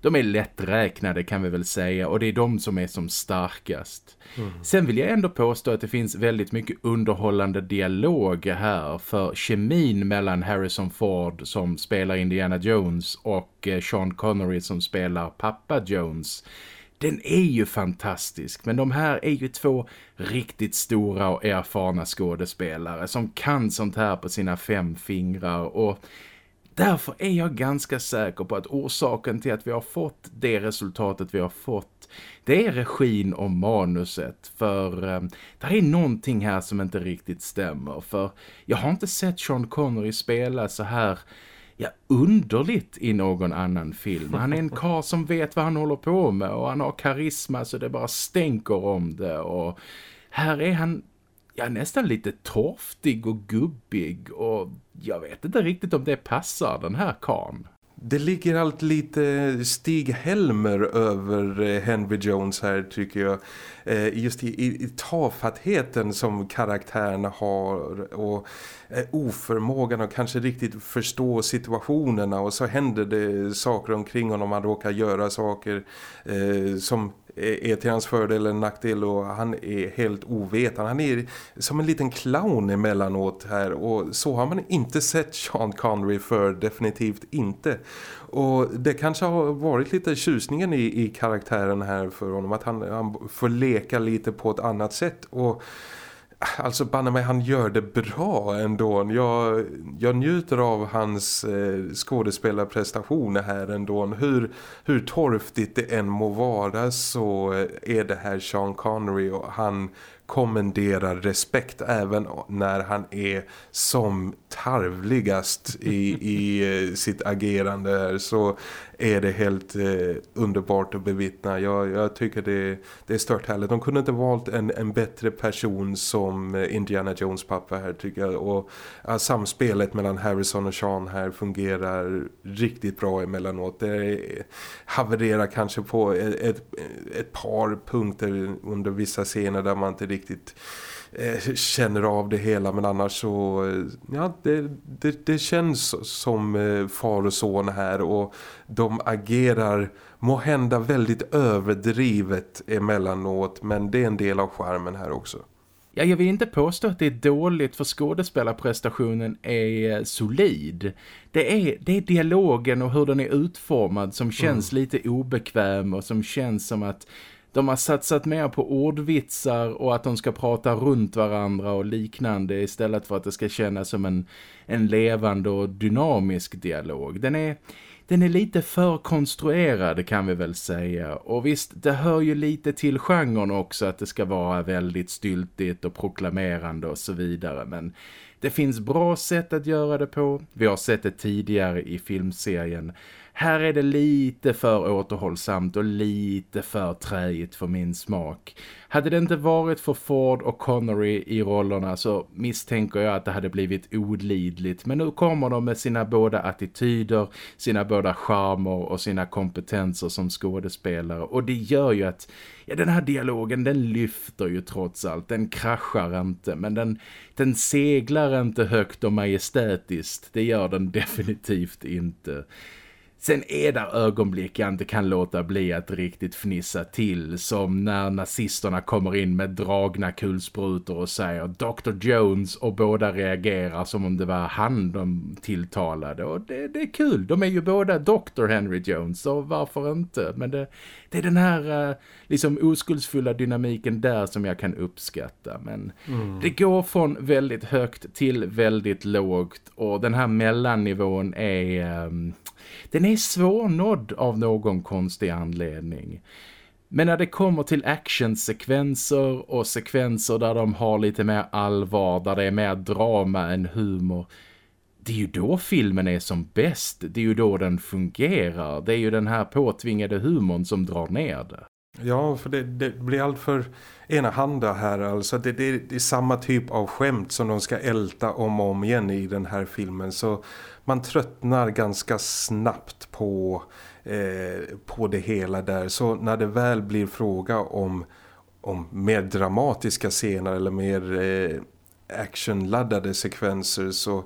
A: de är lätträknade kan vi väl säga och det är de som är som starkast. Mm. Sen vill jag ändå påstå att det finns väldigt mycket underhållande dialog här för kemin mellan Harrison Ford som spelar Indiana Jones och eh, Sean Connery som spelar pappa Jones den är ju fantastisk men de här är ju två riktigt stora och erfarna skådespelare som kan sånt här på sina fem fingrar och Därför är jag ganska säker på att orsaken till att vi har fått det resultatet vi har fått det är regin och manuset. För eh, det är någonting här som inte riktigt stämmer. För jag har inte sett Sean Connery spela så här ja, underligt i någon annan film. Han är en kar som vet vad han håller på med och han har karisma så det bara stänker om det. Och här är han ja, nästan lite torftig och gubbig och jag vet inte riktigt om det passar den här kan.
B: det ligger allt lite Stig Helmer över eh, Henry Jones här tycker jag. Eh, just i, i, i tafattheten som karaktären har och eh, oförmågan att kanske riktigt förstå situationerna och så händer det saker omkring honom. Han råkar göra saker eh, som Eh, är till hans fördel eller nackdel och han är helt ovetande. Han är som en liten clown emellanåt här och så har man inte sett Sean Connery för definitivt inte. Och det kanske har varit lite tjusningen i, i karaktären här för honom att han, han får leka lite på ett annat sätt och Alltså banne mig, han gör det bra ändå. Jag, jag njuter av hans eh, skådespelarprestationer här ändå. Hur, hur torftigt det än må vara så är det här Sean Connery och han kommenderar respekt även när han är som tarvligast i, i eh, sitt agerande här så är det helt eh, underbart att bevittna. Jag, jag tycker det, det är stört härligt. De kunde inte valt en, en bättre person som eh, Indiana Jones pappa här tycker jag. Och ja, samspelet mellan Harrison och Sean här fungerar riktigt bra emellanåt. Det havererar kanske på ett, ett, ett par punkter under vissa scener där man inte riktigt känner av det hela men annars så eh, ja, det, det, det känns som eh, far och son här och de agerar må hända väldigt överdrivet emellanåt men det är en del av skärmen här också.
A: Ja, jag vill inte påstå att det är dåligt för skådespelarprestationen är eh, solid. Det är, det är dialogen och hur den är utformad som känns mm. lite obekväm och som känns som att de har satsat mer på ordvitsar och att de ska prata runt varandra och liknande istället för att det ska kännas som en, en levande och dynamisk dialog. Den är, den är lite för konstruerad kan vi väl säga. Och visst, det hör ju lite till genren också att det ska vara väldigt styltigt och proklamerande och så vidare. Men det finns bra sätt att göra det på. Vi har sett det tidigare i filmserien här är det lite för återhållsamt och lite för träigt för min smak. Hade det inte varit för Ford och Connery i rollerna så misstänker jag att det hade blivit odlidligt. Men nu kommer de med sina båda attityder, sina båda charmer och sina kompetenser som skådespelare. Och det gör ju att ja, den här dialogen den lyfter ju trots allt. Den kraschar inte men den, den seglar inte högt och majestätiskt. Det gör den definitivt inte. Sen är det ögonblick jag inte kan låta bli att riktigt fnissa till som när nazisterna kommer in med dragna kulsprutor och säger Dr. Jones och båda reagerar som om det var han de tilltalade och det, det är kul, de är ju båda Dr. Henry Jones så varför inte? Men det, det är den här uh, liksom oskuldsfulla dynamiken där som jag kan uppskatta men mm. det går från väldigt högt till väldigt lågt och den här mellannivån är... Um, den är är svårnådd av någon konstig anledning. Men när det kommer till actionsekvenser och sekvenser där de har lite mer allvar, där det är mer drama än humor, det är ju då filmen är som bäst. Det är ju då den fungerar. Det är ju den här påtvingade humorn som drar ner det.
B: Ja, för det, det blir allt för enahanda här. Alltså det, det, det, är samma typ av skämt som de ska älta om och om igen i den här filmen. Så man tröttnar ganska snabbt på, eh, på det hela där. Så när det väl blir fråga om, om mer dramatiska scener eller mer eh, actionladdade sekvenser så,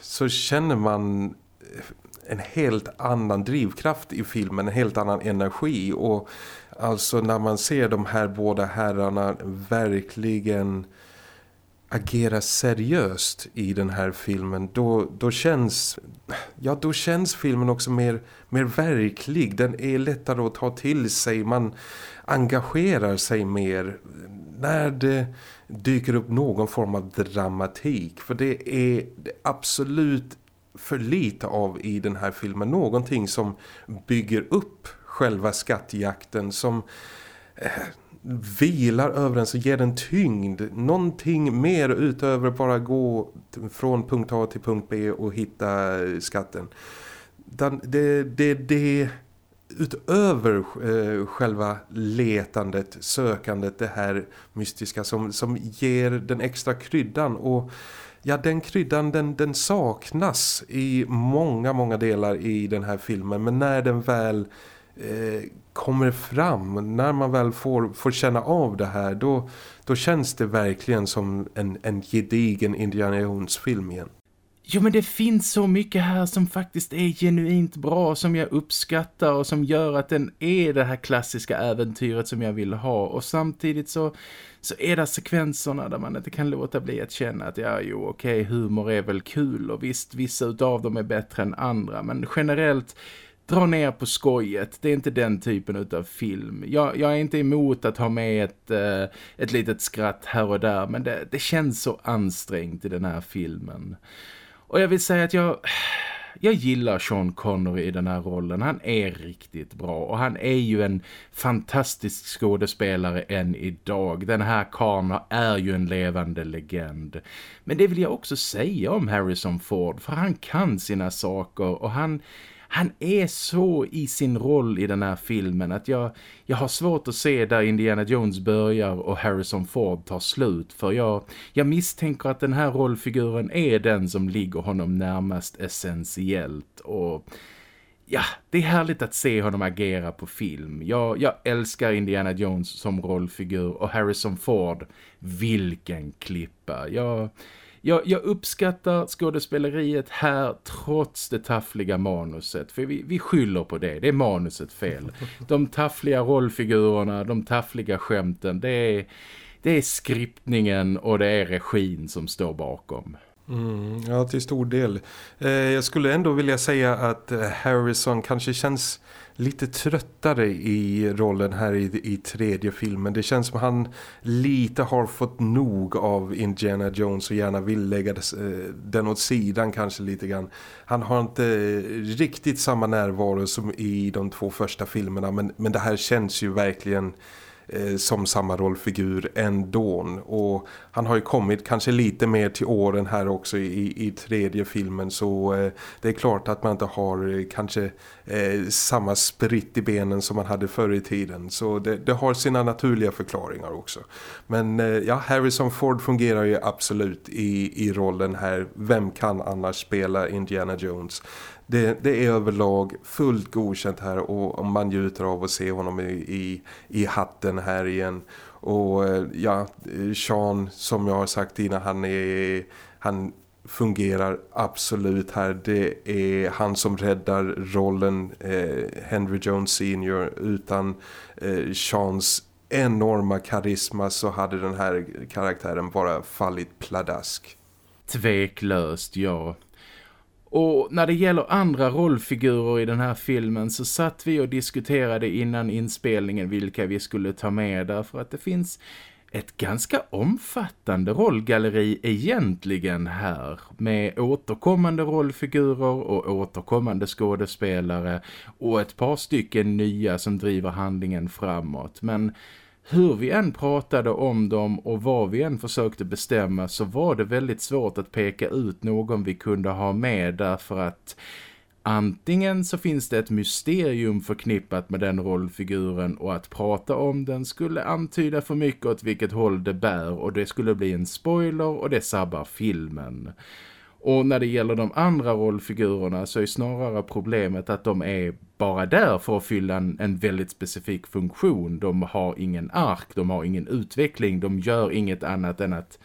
B: så känner man eh, en helt annan drivkraft i filmen, en helt annan energi. Och alltså när man ser de här båda herrarna verkligen agera seriöst i den här filmen då, då känns ja då känns filmen också mer, mer verklig. Den är lättare att ta till sig. Man engagerar sig mer när det dyker upp någon form av dramatik. För det är absolut för lite av i den här filmen någonting som bygger upp själva skattjakten som eh, vilar över den så ger den tyngd. Någonting mer utöver bara gå från punkt A till punkt B och hitta skatten. Det, det, det utöver eh, själva letandet, sökandet, det här mystiska som, som ger den extra kryddan och ja den kryddan den, den saknas i många, många delar i den här filmen. Men när den väl eh, kommer fram, när man väl får, får känna av det här, då, då känns det verkligen som en, en gedigen Indiana Jones-film igen.
A: Jo men det finns så mycket här som faktiskt är genuint bra som jag uppskattar och som gör att den är det här klassiska äventyret som jag vill ha och samtidigt så, så är det sekvenserna där man inte kan låta bli att känna att ja jo okej humor är väl kul och visst vissa utav dem är bättre än andra men generellt dra ner på skojet. Det är inte den typen av film. Jag, jag är inte emot att ha med ett, eh, ett litet skratt här och där men det, det känns så ansträngt i den här filmen. Och jag vill säga att jag... Jag gillar Sean Connery i den här rollen. Han är riktigt bra och han är ju en fantastisk skådespelare än idag. Den här karln är ju en levande legend. Men det vill jag också säga om Harrison Ford för han kan sina saker och han han är så i sin roll i den här filmen att jag, jag har svårt att se där Indiana Jones börjar och Harrison Ford tar slut. För jag, jag misstänker att den här rollfiguren är den som ligger honom närmast essentiellt och... Ja, det är härligt att se honom agera på film. Jag, jag älskar Indiana Jones som rollfigur och Harrison Ford, vilken klippa. Jag, jag, jag uppskattar skådespeleriet här trots det taffliga manuset. För vi, vi skyller på det. Det är manuset fel. De taffliga rollfigurerna, de taffliga skämten, det är, det är skriptningen och det är regin som står bakom.
B: Mm, ja, till stor del. Eh, jag skulle ändå vilja säga att eh, Harrison kanske känns lite tröttare i rollen här i, i tredje filmen. Det känns som han lite har fått nog av Indiana Jones och gärna vill lägga eh, den åt sidan kanske lite grann. Han har inte riktigt samma närvaro som i de två första filmerna men, men det här känns ju verkligen eh, som samma rollfigur ändå. Och han har ju kommit kanske lite mer till åren här också i, i tredje filmen så eh, det är klart att man inte har eh, kanske eh, samma spritt i benen som man hade förr i tiden. Så det, det har sina naturliga förklaringar också. Men eh, ja, Harrison Ford fungerar ju absolut i, i rollen här. Vem kan annars spela Indiana Jones? Det, det, är överlag fullt godkänt här och man njuter av att se honom i, i, i hatten här igen. Och eh, ja, eh, Sean som jag har sagt innan, han, är, han fungerar absolut här. Det är han som räddar rollen eh, Henry Jones senior utan eh, Seans enorma karisma så hade den här karaktären bara fallit pladask.
A: Tveklöst, ja. Och när det gäller andra rollfigurer i den här filmen så satt vi och diskuterade innan inspelningen vilka vi skulle ta med därför att det finns ett ganska omfattande rollgalleri egentligen här med återkommande rollfigurer och återkommande skådespelare och ett par stycken nya som driver handlingen framåt. Men hur vi än pratade om dem och vad vi än försökte bestämma så var det väldigt svårt att peka ut någon vi kunde ha med därför att antingen så finns det ett mysterium förknippat med den rollfiguren och att prata om den skulle antyda för mycket åt vilket håll det bär och det skulle bli en spoiler och det sabbar filmen. Och när det gäller de andra rollfigurerna så är snarare problemet att de är bara där för att fylla en, en väldigt specifik funktion. De har ingen ark, de har ingen utveckling, de gör inget annat än att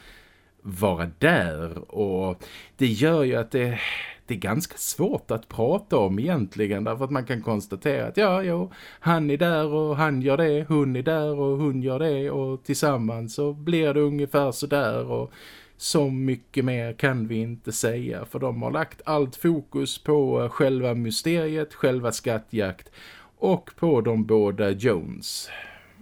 A: vara där. Och det gör ju att det, det är ganska svårt att prata om egentligen därför att man kan konstatera att ja, jo, han är där och han gör det, hon är där och hon gör det och tillsammans så blir det ungefär så där och så mycket mer kan vi inte säga för de har lagt allt fokus på eh, själva mysteriet, själva skattjakt och på de båda Jones.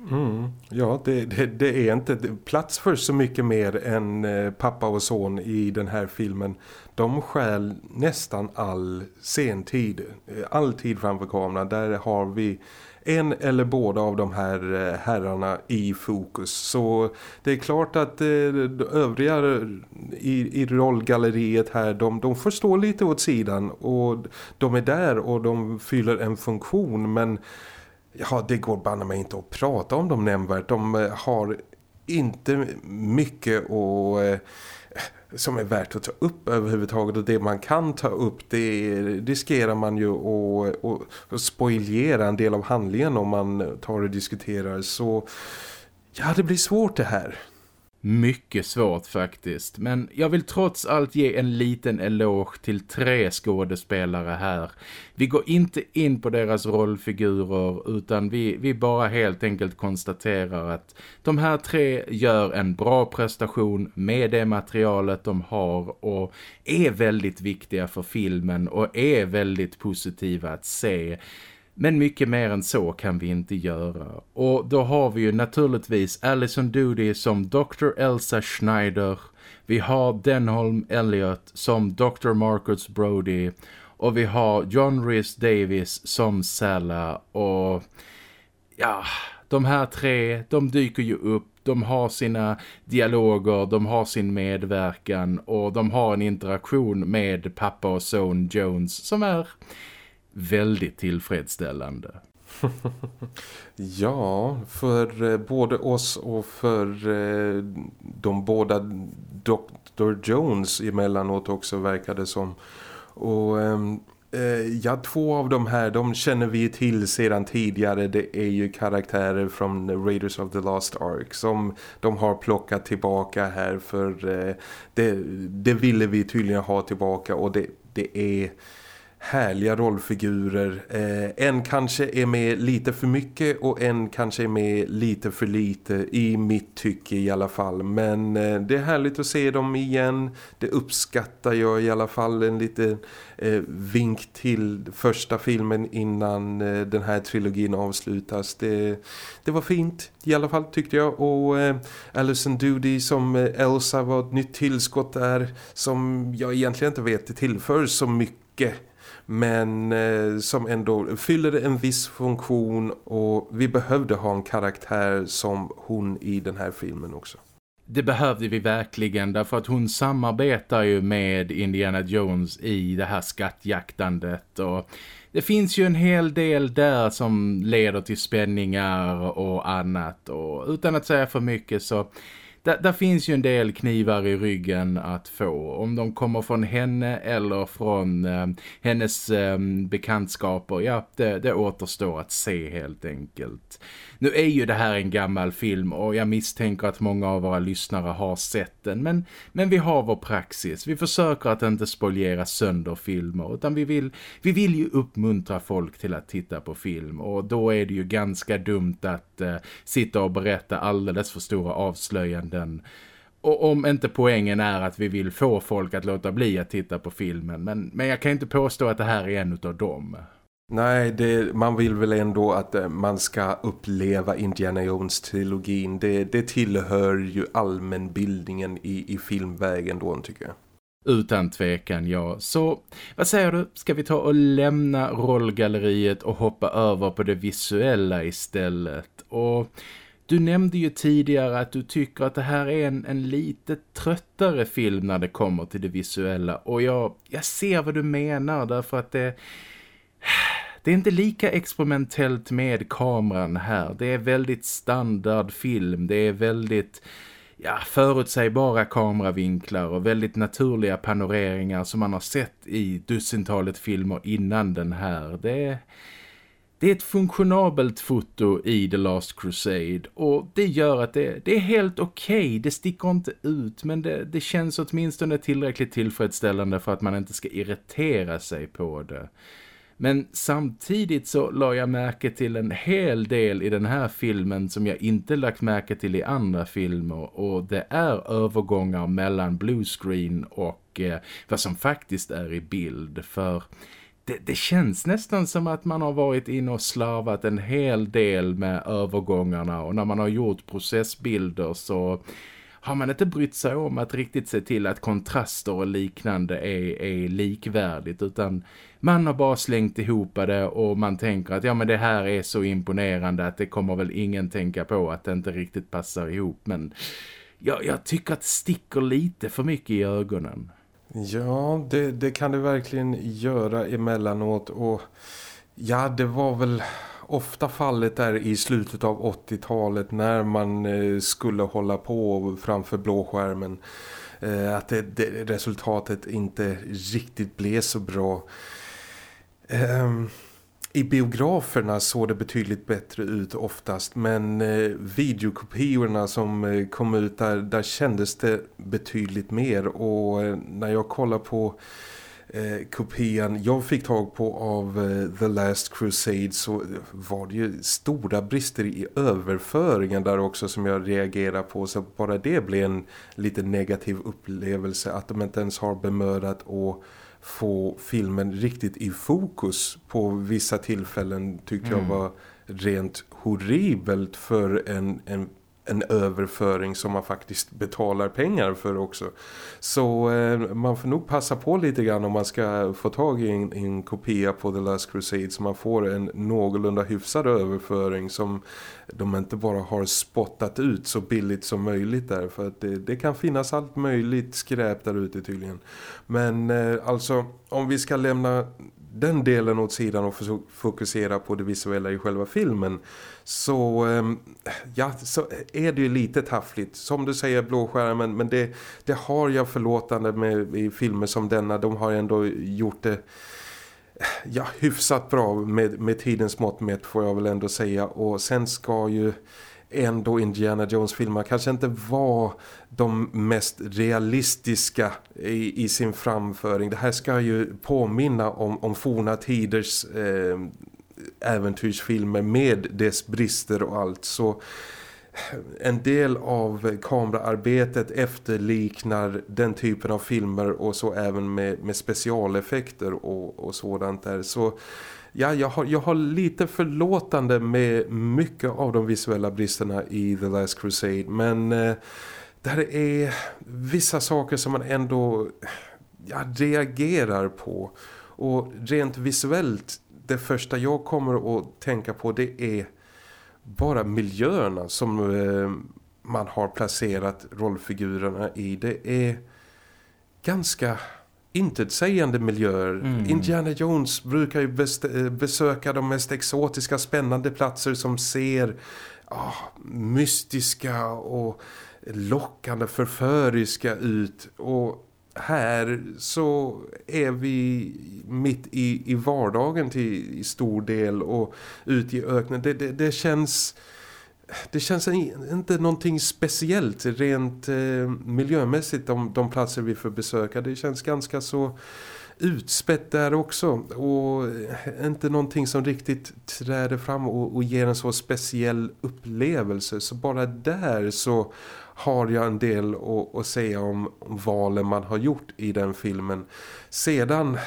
B: Mm, ja, det, det, det, är inte plats för så mycket mer än eh, pappa och son i den här filmen. De skäl nästan all sentid, eh, all tid framför kameran. Där har vi en eller båda av de här eh, herrarna i fokus. Så det är klart att eh, de övriga i, i rollgalleriet här, de, de får stå lite åt sidan och de är där och de fyller en funktion men ja, det går banne mig inte att prata om dem nämnvärt. De eh, har inte mycket att eh, som är värt att ta upp överhuvudtaget. Och det man kan ta upp det riskerar man ju att, att, spoilera en del av handlingen om man tar och diskuterar. Så ja det blir svårt det här
A: mycket svårt faktiskt. Men jag vill trots allt ge en liten eloge till tre skådespelare här. Vi går inte in på deras rollfigurer utan vi, vi bara helt enkelt konstaterar att de här tre gör en bra prestation med det materialet de har och är väldigt viktiga för filmen och är väldigt positiva att se. Men mycket mer än så kan vi inte göra. Och då har vi ju naturligtvis Alison Doody som Dr. Elsa Schneider. Vi har Denholm Elliot som Dr. Marcus Brody. Och vi har John Rhys Davis som Salla. Och ja, de här tre, de dyker ju upp. De har sina dialoger, de har sin medverkan och de har en interaktion med pappa och son Jones som är väldigt tillfredsställande.
B: ja, för eh, både oss och för eh, de båda Dr. Jones emellanåt också verkade som. Och ehm, eh, ja, två av de här, de känner vi till sedan tidigare. Det är ju karaktärer från Raiders of the Lost Ark som de har plockat tillbaka här för det, det ville vi tydligen ha tillbaka och det, det är härliga rollfigurer. Eh, en kanske är med lite för mycket och en kanske är med lite för lite i mitt tycke i alla fall. Men eh, det är härligt att se dem igen. Det uppskattar jag i alla fall en liten eh, vink till första filmen innan eh, den här trilogin avslutas. Det, det var fint i alla fall tyckte jag. Och eh, Alison Doody som eh, Elsa var ett nytt tillskott där som jag egentligen inte vet tillför så mycket men eh, som ändå fyller en viss funktion och vi behövde ha en karaktär som hon i den här filmen också.
A: Det behövde vi verkligen därför att hon samarbetar ju med Indiana Jones i det här skattjaktandet och det finns ju en hel del där som leder till spänningar och annat och utan att säga för mycket så där, där, finns ju en del knivar i ryggen att få. Om de kommer från henne eller från eh, hennes eh, bekantskaper, ja det, det återstår att se helt enkelt. Nu är ju det här en gammal film och jag misstänker att många av våra lyssnare har sett den. Men, men vi har vår praxis. Vi försöker att inte spoliera sönder filmer utan vi vill, vi vill ju uppmuntra folk till att titta på film. Och då är det ju ganska dumt att eh, sitta och berätta alldeles för stora avslöjanden och om inte poängen är att vi vill få folk att låta bli att titta på filmen. Men, men jag kan inte påstå att det här är en av dem.
B: Nej, det, man vill väl ändå att eh, man ska uppleva Indiana Jones-trilogin. Det, det tillhör ju allmänbildningen i, i filmvägen då tycker jag.
A: Utan tvekan, ja. Så vad säger du? Ska vi ta och lämna rollgalleriet och hoppa över på det visuella istället? Och du nämnde ju tidigare att du tycker att det här är en, en lite tröttare film när det kommer till det visuella. Och jag, jag ser vad du menar därför att det det är inte lika experimentellt med kameran här. Det är väldigt standard film. Det är väldigt ja, förutsägbara kameravinklar och väldigt naturliga panoreringar som man har sett i dussintalet filmer innan den här. Det är, det är ett funktionabelt foto i The Last Crusade och det gör att det, det är helt okej. Okay. Det sticker inte ut men det, det känns åtminstone tillräckligt tillfredsställande för att man inte ska irritera sig på det. Men samtidigt så la jag märke till en hel del i den här filmen som jag inte lagt märke till i andra filmer och det är övergångar mellan bluescreen och eh, vad som faktiskt är i bild för det, det, känns nästan som att man har varit inne och slarvat en hel del med övergångarna och när man har gjort processbilder så har man inte brytt sig om att riktigt se till att kontraster och liknande är, är likvärdigt utan man har bara slängt ihop det och man tänker att ja men det här är så imponerande att det kommer väl ingen tänka på att det inte riktigt passar ihop men jag, jag tycker att det sticker lite för mycket i ögonen.
B: Ja, det, det kan det verkligen göra emellanåt och ja, det var väl ofta fallet där i slutet av 80-talet när man eh, skulle hålla på framför blåskärmen eh, att det, det, resultatet inte riktigt blev så bra. Um, i biograferna såg det betydligt bättre ut oftast men eh, videokopiorna som eh, kom ut där, där kändes det betydligt mer. Och eh, när jag kollar på eh, kopian jag fick tag på av eh, The Last Crusade så var det ju stora brister i överföringen där också som jag reagerar på. Så bara det blev en lite negativ upplevelse att de inte ens har bemödat och få filmen riktigt i fokus på vissa tillfällen tyckte mm. jag var rent horribelt för en, en en överföring som man faktiskt betalar pengar för också. Så eh, man får nog passa på lite grann om man ska få tag i en, en kopia på The Last Crusade så man får en någorlunda hyfsad överföring som de inte bara har spottat ut så billigt som möjligt där för att det, det kan finnas allt möjligt skräp där ute tydligen. Men eh, alltså om vi ska lämna den delen åt sidan och fokusera på det visuella i själva filmen så, ehm, ja, så är det ju lite taffligt. Som du säger blåskärmen men det, det har jag förlåtande med i filmer som denna. De har ändå gjort det ja, hyfsat bra med, med tidens mått mätt får jag väl ändå säga. Och sen ska ju ändå Indiana Jones-filmer kanske inte var de mest realistiska i, i, sin framföring. Det här ska ju påminna om, om forna tiders eh, äventyrsfilmer med dess brister och allt. Så en del av kameraarbetet efterliknar den typen av filmer och så även med, med specialeffekter och, och sådant där. Så ja, jag har, jag har lite förlåtande med mycket av de visuella bristerna i The Last Crusade. Men eh, där är vissa saker som man ändå ja, reagerar på. Och rent visuellt, det första jag kommer att tänka på det är bara miljöerna som eh, man har placerat rollfigurerna i. Det är ganska intetsägande miljöer. Mm. Indiana Jones brukar ju eh, besöka de mest exotiska spännande platser som ser oh, mystiska och lockande förföriska ut och här så är vi mitt i, i vardagen till i stor del och ute i öknen. Det, det, det känns det känns inte någonting speciellt rent eh, miljömässigt de, de platser vi får besöka. Det känns ganska så utspätt där också och inte någonting som riktigt träder fram och, och ger en så speciell upplevelse. Så bara där så har jag en del att, att säga om valen man har gjort i den filmen. Sedan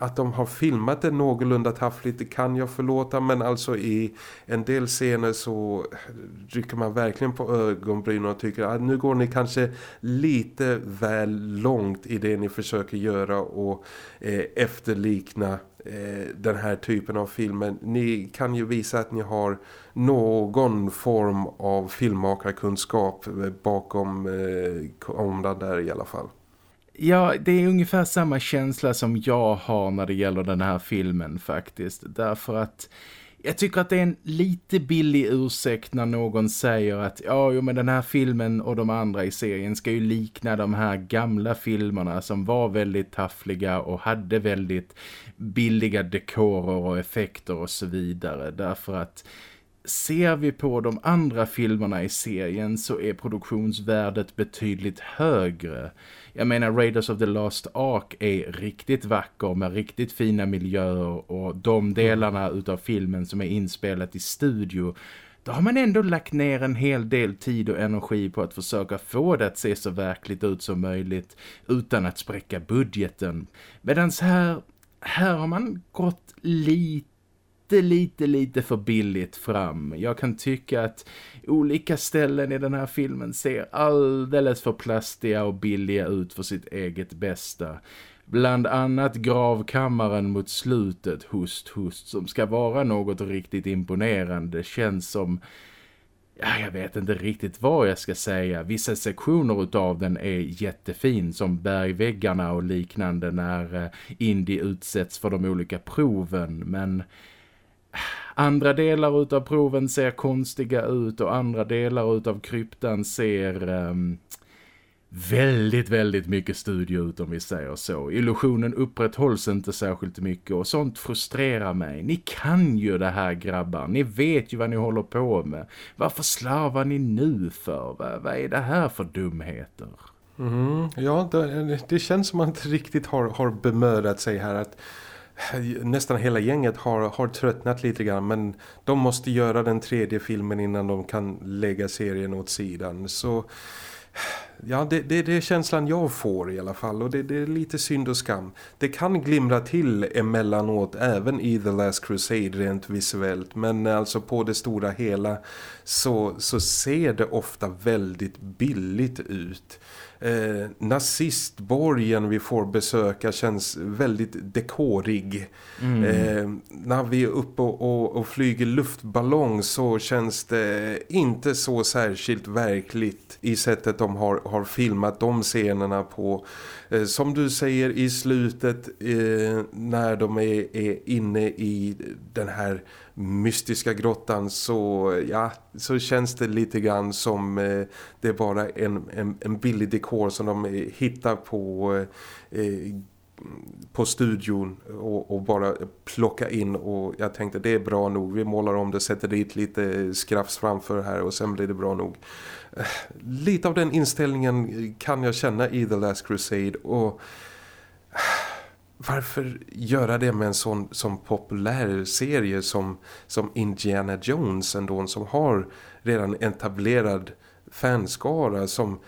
B: att de har filmat det någorlunda taffligt det kan jag förlåta men alltså i en del scener så rycker man verkligen på ögonbrynen och tycker att nu går ni kanske lite väl långt i det ni försöker göra och eh, efterlikna eh, den här typen av filmer. Ni kan ju visa att ni har någon form av filmmakarkunskap eh, bakom eh, kameran där i alla fall.
A: Ja, det är ungefär samma känsla som jag har när det gäller den här filmen faktiskt. Därför att jag tycker att det är en lite billig ursäkt när någon säger att ja, jo, men den här filmen och de andra i serien ska ju likna de här gamla filmerna som var väldigt taffliga och hade väldigt billiga dekorer och effekter och så vidare. Därför att ser vi på de andra filmerna i serien så är produktionsvärdet betydligt högre. Jag menar Raiders of the Lost Ark är riktigt vacker med riktigt fina miljöer och de delarna utav filmen som är inspelat i studio då har man ändå lagt ner en hel del tid och energi på att försöka få det att se så verkligt ut som möjligt utan att spräcka budgeten. Medan här, här har man gått lite lite, lite, lite för billigt fram. Jag kan tycka att olika ställen i den här filmen ser alldeles för plastiga och billiga ut för sitt eget bästa. Bland annat gravkammaren mot slutet, hust, hust, som ska vara något riktigt imponerande. Känns som ja, jag vet inte riktigt vad jag ska säga. Vissa sektioner utav den är jättefin som bergväggarna och liknande när eh, Indy utsätts för de olika proven. Men andra delar utav proven ser konstiga ut och andra delar utav kryptan ser um, väldigt, väldigt mycket studio ut om vi säger så. Illusionen upprätthålls inte särskilt mycket och sånt frustrerar mig. Ni kan ju det här grabbar, ni vet ju vad ni håller på med. Varför slarvar ni nu för? Vad, vad är det här för dumheter?
B: Mm, ja, det, det, känns som att man inte riktigt har, har bemödat sig här att nästan hela gänget har, har tröttnat lite grann men de måste göra den tredje filmen innan de kan lägga serien åt sidan. Så ja, det, det, det är känslan jag får i alla fall och det, det, är lite synd och skam. Det kan glimra till emellanåt även i The Last Crusade rent visuellt men alltså på det stora hela så, så ser det ofta väldigt billigt ut eh, nazistborgen vi får besöka känns väldigt dekorig. Mm. Eh, när vi är uppe och, och, och, flyger luftballong så känns det inte så särskilt verkligt i sättet de har, har filmat de scenerna på. Eh, som du säger i slutet eh, när de är, är inne i den här mystiska grottan så, ja, så känns det lite grann som eh, det är bara en, en, en billig dekor som de eh, hittar på, eh, eh, på studion och, och, bara plocka in och jag tänkte det är bra nog. Vi målar om det, sätter dit lite skrafs framför här och sen blir det bra nog. Eh, lite av den inställningen kan jag känna i The Last Crusade och varför göra det med en sån som populär serie som, som Indiana Jones ändå som har redan etablerad fanskara som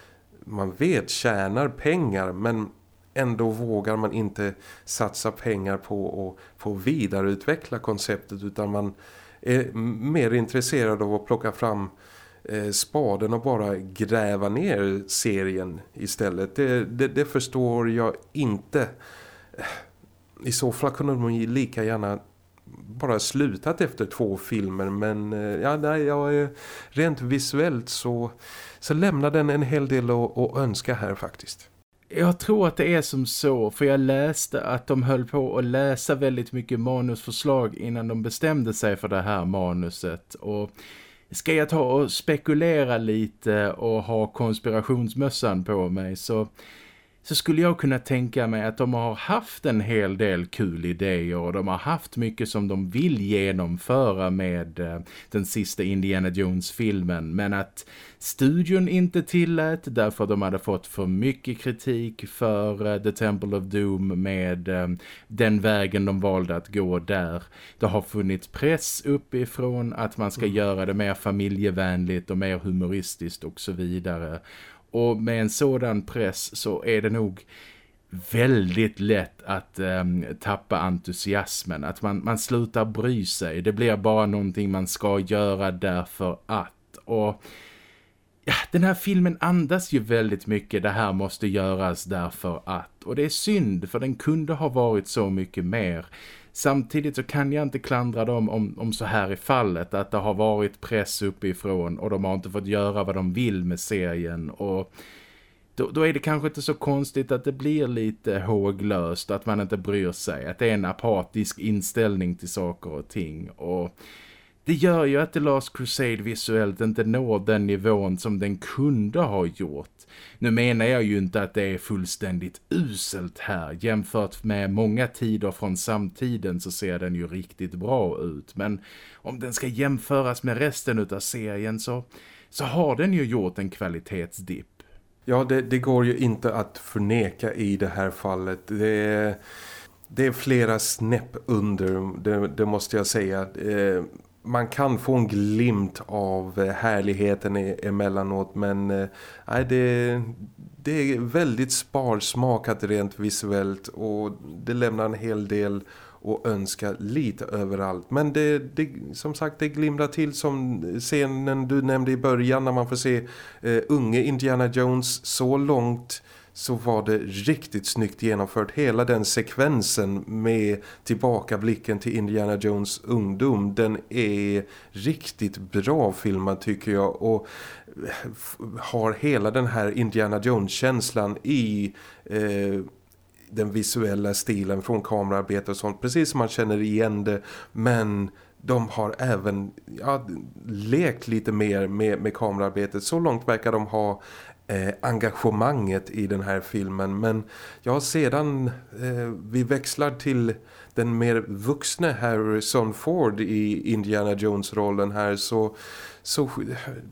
B: man vet tjänar pengar men ändå vågar man inte satsa pengar på att på vidareutveckla konceptet utan man är mer intresserad av att plocka fram eh, spaden och bara gräva ner serien istället. Det, det, det förstår jag inte i så fall kunde de ju lika gärna bara slutat efter två filmer men eh, ja, nej, ja, eh, rent visuellt så, så lämnar den en hel del att, att önska här faktiskt.
A: Jag tror att det är som så, för jag läste att de höll på att läsa väldigt mycket manusförslag innan de bestämde sig för det här manuset. Och ska jag ta och spekulera lite och ha konspirationsmössan på mig så så skulle jag kunna tänka mig att de har haft en hel del kul idéer och de har haft mycket som de vill genomföra med eh, den sista Indiana Jones-filmen men att studion inte tillät därför de hade fått för mycket kritik för uh, The Temple of Doom med uh, den vägen de valde att gå där. Det har funnits press uppifrån att man ska mm. göra det mer familjevänligt och mer humoristiskt och så vidare. Och med en sådan press så är det nog väldigt lätt att um, tappa entusiasmen. Att man, man slutar bry sig. Det blir bara någonting man ska göra därför att. Och ja, den här filmen andas ju väldigt mycket. Det här måste göras därför att. Och det är synd för den kunde ha varit så mycket mer. Samtidigt så kan jag inte klandra dem om, om så här är fallet. Att det har varit press uppifrån och de har inte fått göra vad de vill med serien. Och då, då är det kanske inte så konstigt att det blir lite håglöst. Att man inte bryr sig. Att det är en apatisk inställning till saker och ting. Och det gör ju att The Last Crusade visuellt inte når den nivån som den kunde ha gjort. Nu menar jag ju inte att det är fullständigt uselt här. Jämfört med många tider från samtiden så ser den ju riktigt bra ut. Men om den ska jämföras med resten av serien så, så har den ju gjort en kvalitetsdipp.
B: Ja, det, det går ju inte att förneka i det här fallet. Det är, det är flera snäpp under, det, det måste jag säga. Eh, man kan få en glimt av eh, härligheten e-, emellanåt men eh, nej, det, det är väldigt sparsmakat rent visuellt och det lämnar en hel del och önska lite överallt. Men det, det, som sagt, det glimrar till som scenen du nämnde i början när man får se eh, unge Indiana Jones så långt så var det riktigt snyggt genomfört. Hela den sekvensen med tillbakablicken till Indiana Jones ungdom, den är riktigt bra filmad tycker jag och eh, har hela den här Indiana Jones-känslan i eh, den visuella stilen från kamerarbete och sånt. Precis som man känner igen det men de har även ja, lekt lite mer med, med kamerarbetet. Så långt verkar de ha eh, engagemanget i den här filmen. Men ja, sedan eh, vi växlar till den mer vuxne Harrison Ford i Indiana Jones-rollen här så, så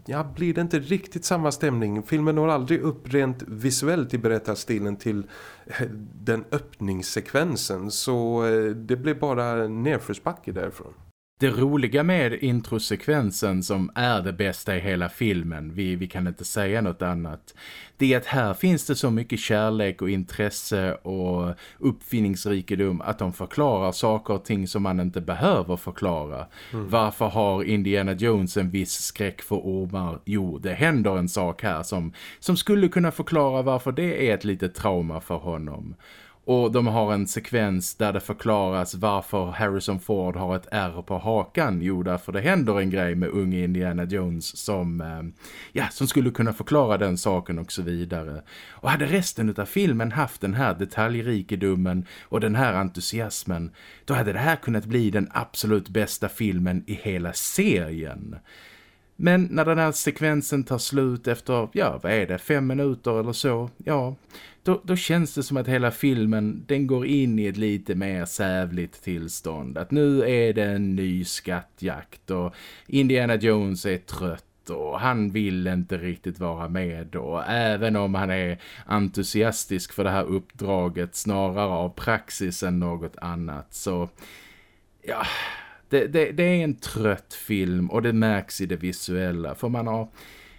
B: ja, blir det inte riktigt samma stämning. Filmen når aldrig upp rent visuellt i berättarstilen till eh, den öppningssekvensen så eh, det blir bara nedförsbacke därifrån.
A: Det roliga med introsekvensen som är det bästa i hela filmen, vi, vi kan inte säga något annat, det är att här finns det så mycket kärlek och intresse och uppfinningsrikedom att de förklarar saker och ting som man inte behöver förklara. Mm. Varför har Indiana Jones en viss skräck för ormar? Jo, det händer en sak här som, som skulle kunna förklara varför det är ett litet trauma för honom. Och de har en sekvens där det förklaras varför Harrison Ford har ett R på hakan. Jo, därför det händer en grej med unge Indiana Jones som, eh, ja, som skulle kunna förklara den saken och så vidare. Och hade resten av filmen haft den här detaljrikedomen och den här entusiasmen, då hade det här kunnat bli den absolut bästa filmen i hela serien. Men när den här sekvensen tar slut efter, ja vad är det, fem minuter eller så, ja, då, då känns det som att hela filmen, den går in i ett lite mer sävligt tillstånd. Att nu är det en ny skattjakt och Indiana Jones är trött och han vill inte riktigt vara med och även om han är entusiastisk för det här uppdraget snarare av praxis än något annat så ja det, det, det, är en trött film och det märks i det visuella för man har,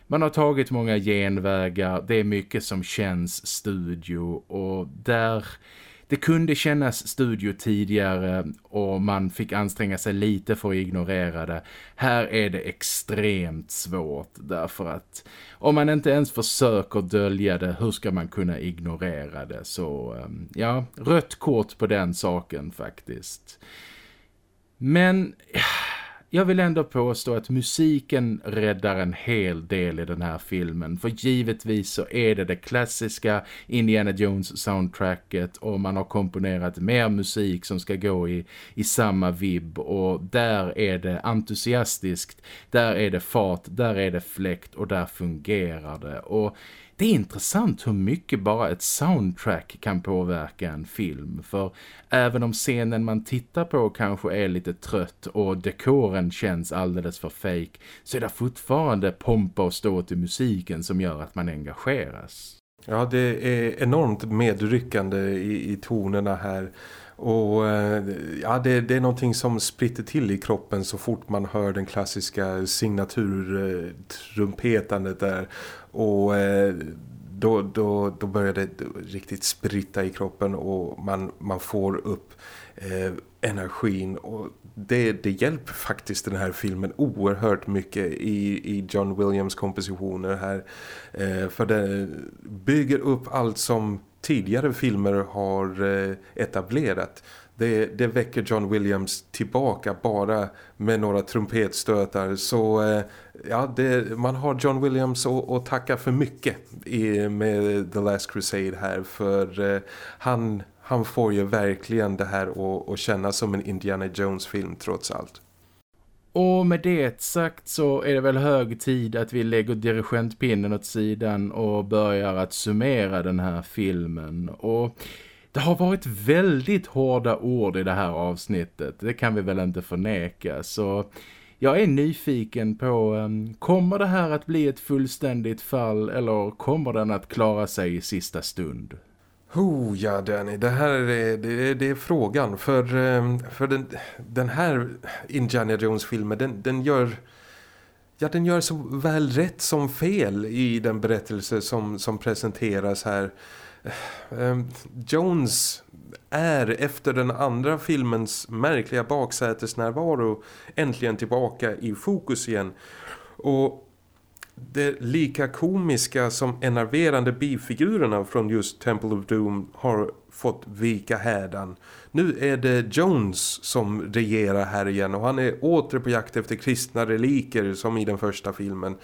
A: man har tagit många genvägar, det är mycket som känns studio och där det kunde kännas studio tidigare och man fick anstränga sig lite för att ignorera det. Här är det extremt svårt därför att om man inte ens försöker dölja det, hur ska man kunna ignorera det? Så ehm, ja, rött kort på den saken faktiskt. Men jag vill ändå påstå att musiken räddar en hel del i den här filmen. För givetvis så är det det klassiska Indiana Jones soundtracket och man har komponerat mer musik som ska gå i, i samma vibb och där är det entusiastiskt, där är det fart, där är det fläkt och där fungerar det. Och det är intressant hur mycket bara ett soundtrack kan påverka en film. För även om scenen man tittar på kanske är lite trött och dekoren känns alldeles för fake så är det fortfarande pompa och stå till musiken som gör att man engageras.
B: Ja, det är enormt medryckande i, i tonerna här. Och eh, ja, det, det, är någonting som spritter till i kroppen så fort man hör den klassiska signaturtrumpetandet där. Och eh, då, då, då börjar det riktigt spritta i kroppen och man, man får upp eh, energin och det, det hjälper faktiskt den här filmen oerhört mycket i, i John Williams kompositioner här. Eh, för det bygger upp allt som tidigare filmer har eh, etablerat. Det, det väcker John Williams tillbaka bara med några trumpetstötar. Så eh, ja, det, man har John Williams att tacka för mycket i, med The Last Crusade här. För eh, han, han får ju verkligen det här att känna som en Indiana Jones-film trots allt.
A: Och med det sagt så är det väl hög tid att vi lägger dirigentpinnen åt sidan och börjar att summera den här filmen. Och det har varit väldigt hårda ord i det här avsnittet, det kan vi väl inte förneka. Så jag är nyfiken på, ehm, kommer det här att bli ett fullständigt fall eller kommer den att klara sig i sista stund?
B: Oh ja Danny, det här är, det, det är frågan. För, ehm, för den, den här Indiana Jones-filmen, den, den gör... Ja, den gör så väl rätt som fel i den berättelse som, som presenteras här. Ehm, Jones är efter den andra filmens märkliga baksätesnärvaro äntligen tillbaka i fokus igen. Och det lika komiska som enerverande bifigurerna från just Temple of Doom har fått vika hädan. Nu är det Jones som regerar här igen och han är åter på jakt efter kristna reliker som i den första filmen.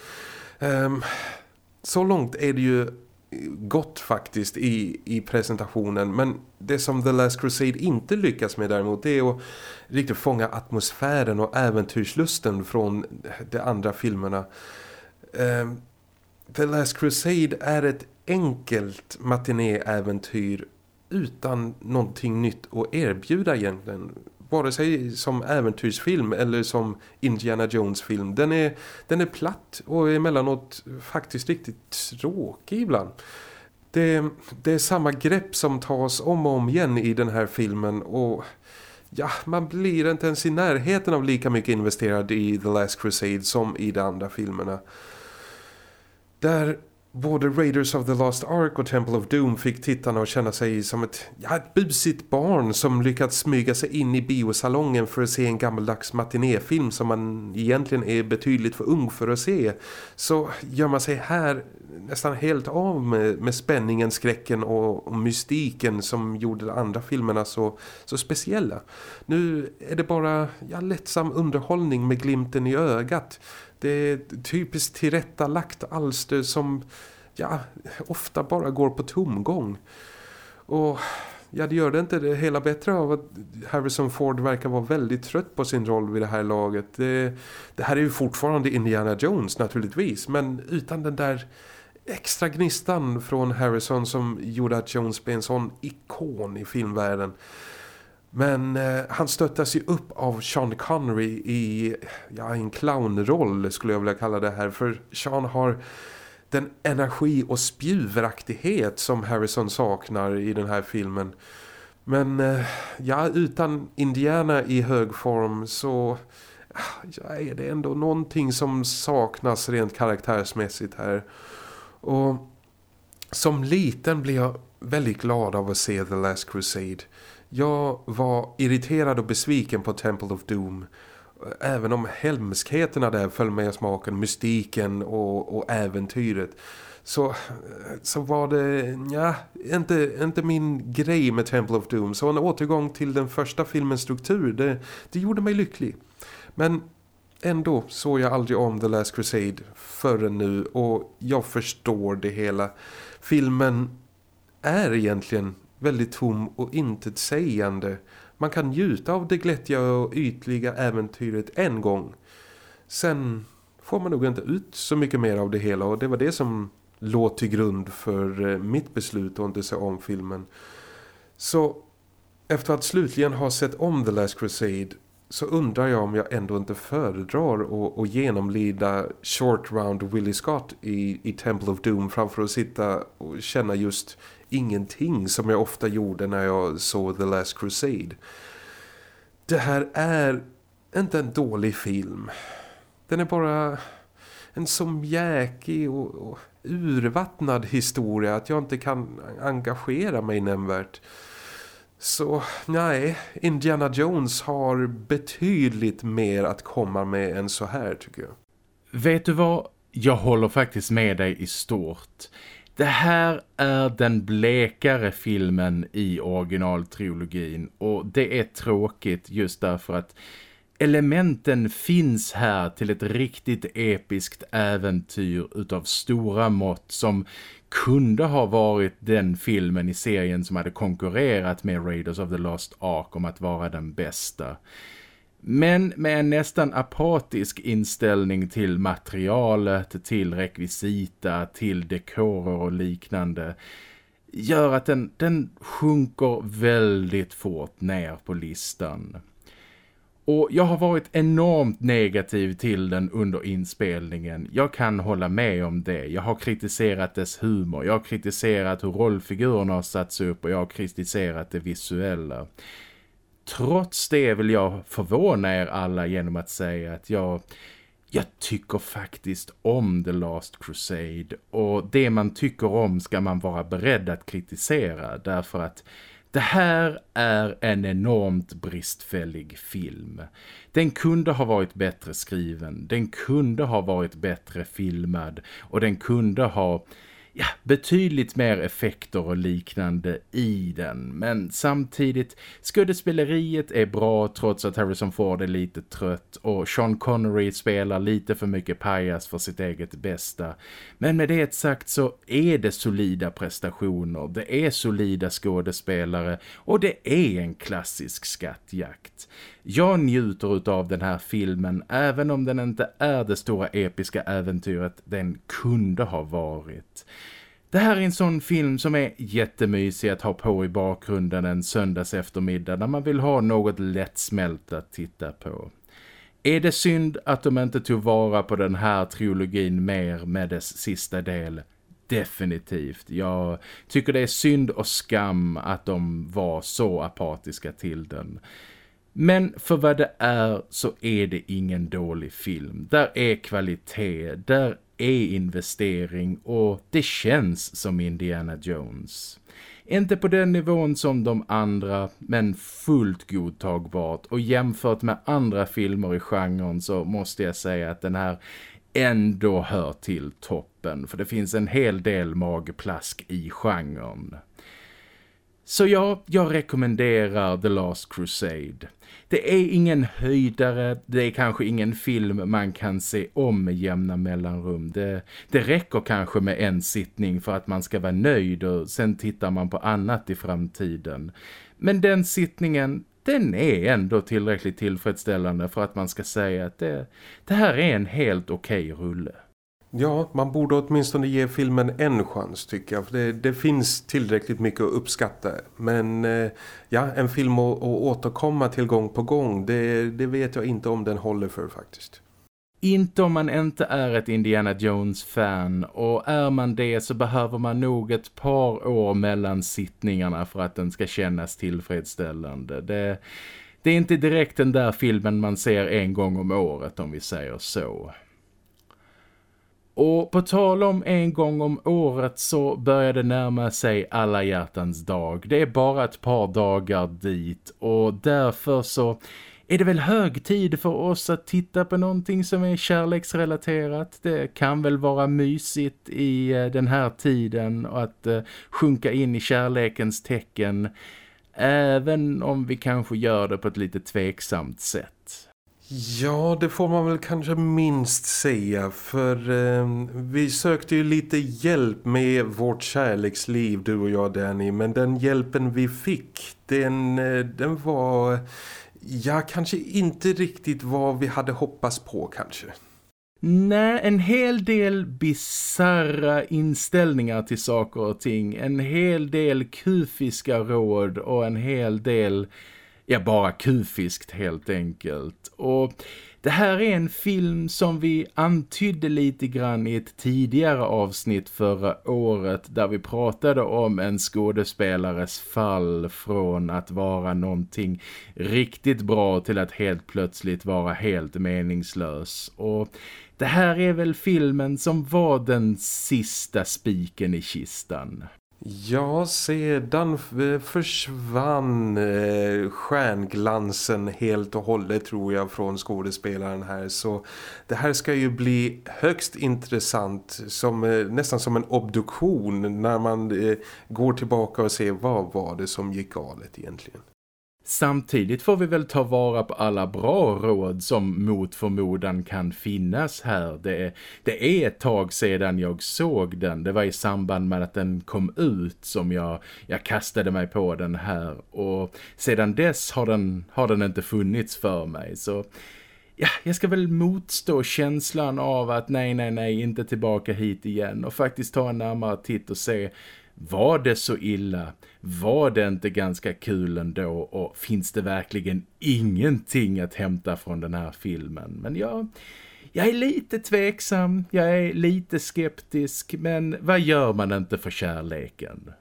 B: Um, så långt är det ju gott faktiskt i, i presentationen. Men det som The Last Crusade inte lyckas med däremot det är att riktigt fånga atmosfären och äventyrslusten från de andra filmerna. Uh, The Last Crusade är ett enkelt matinéäventyr utan någonting nytt att erbjuda egentligen vare sig som äventyrsfilm eller som Indiana Jones film. Den är, den är platt och emellanåt faktiskt riktigt tråkig ibland. Det, det är samma grepp som tas om och om igen i den här filmen och ja, man blir inte ens i närheten av lika mycket investerad i The Last Crusade som i de andra filmerna. Där Både Raiders of the Lost Ark och Temple of Doom fick tittarna att känna sig som ett, ja, ett busigt barn som lyckats smyga sig in i biosalongen för att se en gammaldags matinéfilm som man egentligen är betydligt för ung för att se. Så gör man sig här nästan helt av med, med spänningen, skräcken och, och mystiken som gjorde de andra filmerna så, så speciella. Nu är det bara ja, lättsam underhållning med glimten i ögat- det är typiskt tillrättalagt alster som ja, ofta bara går på tomgång. Och ja, det gör det inte det hela bättre av att Harrison Ford verkar vara väldigt trött på sin roll vid det här laget. Det, det här är ju fortfarande Indiana Jones naturligtvis, men utan den där extra gnistan från Harrison som gjorde att Jones blev en sån ikon i filmvärlden. Men eh, han stöttas ju upp av Sean Connery i ja, en clownroll skulle jag vilja kalla det här. För Sean har den energi och spjuveraktighet som Harrison saknar i den här filmen. Men eh, ja, utan Indiana i hög form så ja, är det ändå någonting som saknas rent karaktärsmässigt här. Och som liten blir jag väldigt glad av att se The Last Crusade. Jag var irriterad och besviken på Temple of Doom. Även om hemskheterna där föll med smaken, mystiken och, och äventyret. Så, så var det ja, inte, inte min grej med Temple of Doom. Så en återgång till den första filmens struktur, det, det gjorde mig lycklig. Men ändå såg jag aldrig om The Last Crusade förrän nu och jag förstår det hela. Filmen är egentligen väldigt tom och intetsägande. Man kan njuta av det glättiga och ytliga äventyret en gång. Sen får man nog inte ut så mycket mer av det hela och det var det som låg till grund för eh, mitt beslut att inte se om filmen. Så efter att slutligen ha sett om The Last Crusade så undrar jag om jag ändå inte föredrar att, att genomlida Short Round Willie Scott i, i Temple of Doom framför att sitta och känna just ingenting som jag ofta gjorde när jag såg The Last Crusade. Det här är inte en dålig film. Den är bara en så mjäkig och, och urvattnad historia att jag inte kan engagera mig nämnvärt. Så nej, Indiana Jones har betydligt mer att komma med än så här tycker jag.
A: Vet du vad? Jag håller faktiskt med dig i stort. Det här är den blekare filmen i originaltrilogin och det är tråkigt just därför att elementen finns här till ett riktigt episkt äventyr utav stora mått som kunde ha varit den filmen i serien som hade konkurrerat med Raiders of the Lost Ark om att vara den bästa. Men med en nästan apatisk inställning till materialet, till rekvisita, till dekorer och liknande gör att den, den sjunker väldigt fort ner på listan. Och jag har varit enormt negativ till den under inspelningen. Jag kan hålla med om det. Jag har kritiserat dess humor. Jag har kritiserat hur rollfigurerna har satts upp och jag har kritiserat det visuella. Trots det vill jag förvåna er alla genom att säga att jag, jag tycker faktiskt om The Last Crusade. Och det man tycker om ska man vara beredd att kritisera därför att det här är en enormt bristfällig film. Den kunde ha varit bättre skriven, den kunde ha varit bättre filmad och den kunde ha ja, betydligt mer effekter och liknande i den. Men samtidigt, skådespeleriet är bra trots att Harrison Ford är lite trött och Sean Connery spelar lite för mycket pajas för sitt eget bästa. Men med det sagt så är det solida prestationer, det är solida skådespelare och det är en klassisk skattjakt. Jag njuter av den här filmen även om den inte är det stora episka äventyret den kunde ha varit. Det här är en sån film som är jättemysig att ha på i bakgrunden en söndags eftermiddag när man vill ha något lättsmält att titta på. Är det synd att de inte tog vara på den här trilogin mer med dess sista del? Definitivt. Jag tycker det är synd och skam att de var så apatiska till den. Men för vad det är så är det ingen dålig film. Där är kvalitet, där är investering och det känns som Indiana Jones. Inte på den nivån som de andra men fullt godtagbart och jämfört med andra filmer i genren så måste jag säga att den här ändå hör till toppen för det finns en hel del magplask i genren. Så ja, jag rekommenderar The Last Crusade. Det är ingen höjdare, det är kanske ingen film man kan se om med jämna mellanrum. Det, det räcker kanske med en sittning för att man ska vara nöjd och sen tittar man på annat i framtiden. Men den sittningen, den är ändå tillräckligt tillfredsställande för att man ska säga att det, det här är en helt okej okay rulle.
B: Ja, man borde åtminstone ge filmen en chans tycker jag. För det, det finns tillräckligt mycket att uppskatta. Men eh, ja, en film att, att återkomma till gång på gång, det, det vet jag inte om den håller för faktiskt.
A: Inte om man inte är ett Indiana Jones-fan och är man det så behöver man nog ett par år mellan sittningarna för att den ska kännas tillfredsställande. Det, det är inte direkt den där filmen man ser en gång om året om vi säger så. Och på tal om en gång om året så börjar det närma sig alla hjärtans dag. Det är bara ett par dagar dit och därför så är det väl hög tid för oss att titta på någonting som är kärleksrelaterat. Det kan väl vara mysigt i eh, den här tiden och att eh, sjunka in i kärlekens tecken även om vi kanske gör det på ett lite tveksamt sätt.
B: Ja, det får man väl kanske minst säga för eh, vi sökte ju lite hjälp med vårt kärleksliv, du och jag Danny, men den hjälpen vi fick, den, eh, den var, ja kanske inte riktigt vad vi hade hoppats på kanske.
A: Nej, en hel del bizarra inställningar till saker och ting, en hel del kufiska råd och en hel del ja, bara kufiskt helt enkelt. Och det här är en film som vi antydde lite grann i ett tidigare avsnitt förra året där vi pratade om en skådespelares fall från att vara någonting riktigt bra till att helt plötsligt vara helt meningslös. Och det här är väl filmen som var den sista spiken i kistan.
B: Ja, sedan eh, försvann eh, stjärnglansen helt och hållet tror jag från skådespelaren här. Så det här ska ju bli högst intressant, som, eh, nästan som en obduktion när man eh, går tillbaka och ser vad var det som gick galet egentligen.
A: Samtidigt får vi väl ta vara på alla bra råd som mot förmodan kan finnas här. Det är, det är ett tag sedan jag såg den. Det var i samband med att den kom ut som jag, jag kastade mig på den här. Och sedan dess har den, har den inte funnits för mig. Så ja, jag ska väl motstå känslan av att nej, nej, nej, inte tillbaka hit igen. Och faktiskt ta en närmare titt och se var det så illa? Var det inte ganska kul ändå? Och finns det verkligen ingenting att hämta från den här filmen? Men jag, jag är lite tveksam, jag är lite skeptisk. Men vad gör man inte för kärleken?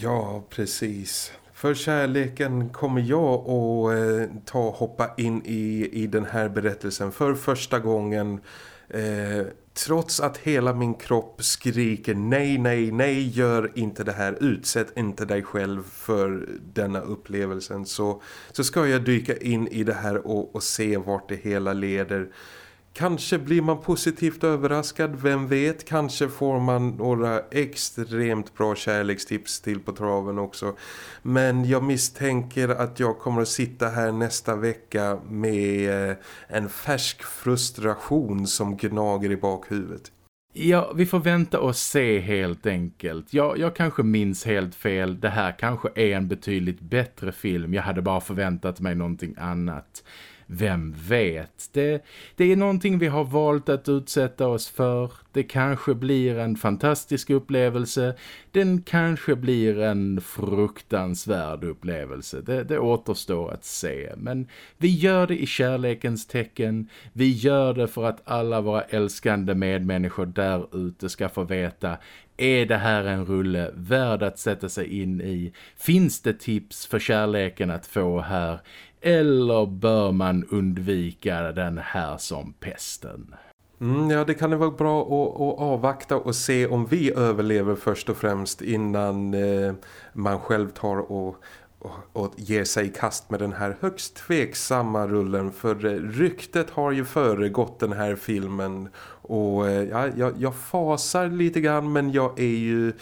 B: Ja, precis. För kärleken kommer jag att eh, ta och hoppa in i, i den här berättelsen för första gången eh, trots att hela min kropp skriker nej, nej, nej, gör inte det här, utsätt inte dig själv för denna upplevelsen så, så ska jag dyka in i det här och, och se vart det hela leder. Kanske blir man positivt överraskad, vem vet? Kanske får man några extremt bra kärlekstips till på traven också. Men jag misstänker att jag kommer att sitta här nästa vecka med eh, en färsk frustration som gnager i bakhuvudet.
A: Ja, vi får vänta och se helt enkelt. Jag, jag kanske minns helt fel. Det här kanske är en betydligt bättre film. Jag hade bara förväntat mig någonting annat. Vem vet? Det, det är någonting vi har valt att utsätta oss för. Det kanske blir en fantastisk upplevelse. Den kanske blir en fruktansvärd upplevelse. Det, det återstår att se. Men vi gör det i kärlekens tecken. Vi gör det för att alla våra älskande medmänniskor där ute ska få veta är det här en rulle värd att sätta sig in i? Finns det tips för kärleken att få här? Eller bör man undvika den här som pesten?
B: Mm, ja, det kan vara bra att, att, avvakta och se om vi överlever först och främst innan eh, man själv tar och, och, och ger sig i kast med den här högst tveksamma rullen. För eh, ryktet har ju föregått den här filmen och eh, ja, jag, jag fasar lite grann men jag är ju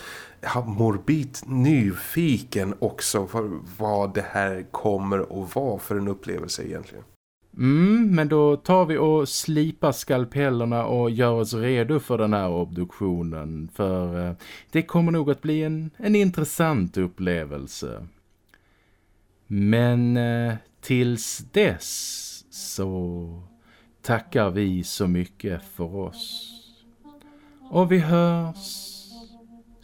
B: morbid nyfiken också för vad det här kommer att vara för en upplevelse egentligen.
A: Mm, men då tar vi och slipar skalpellerna och gör oss redo för den här obduktionen. För eh, det kommer nog att bli en, en intressant upplevelse. Men eh, tills dess så tackar vi så mycket för oss. Och vi hörs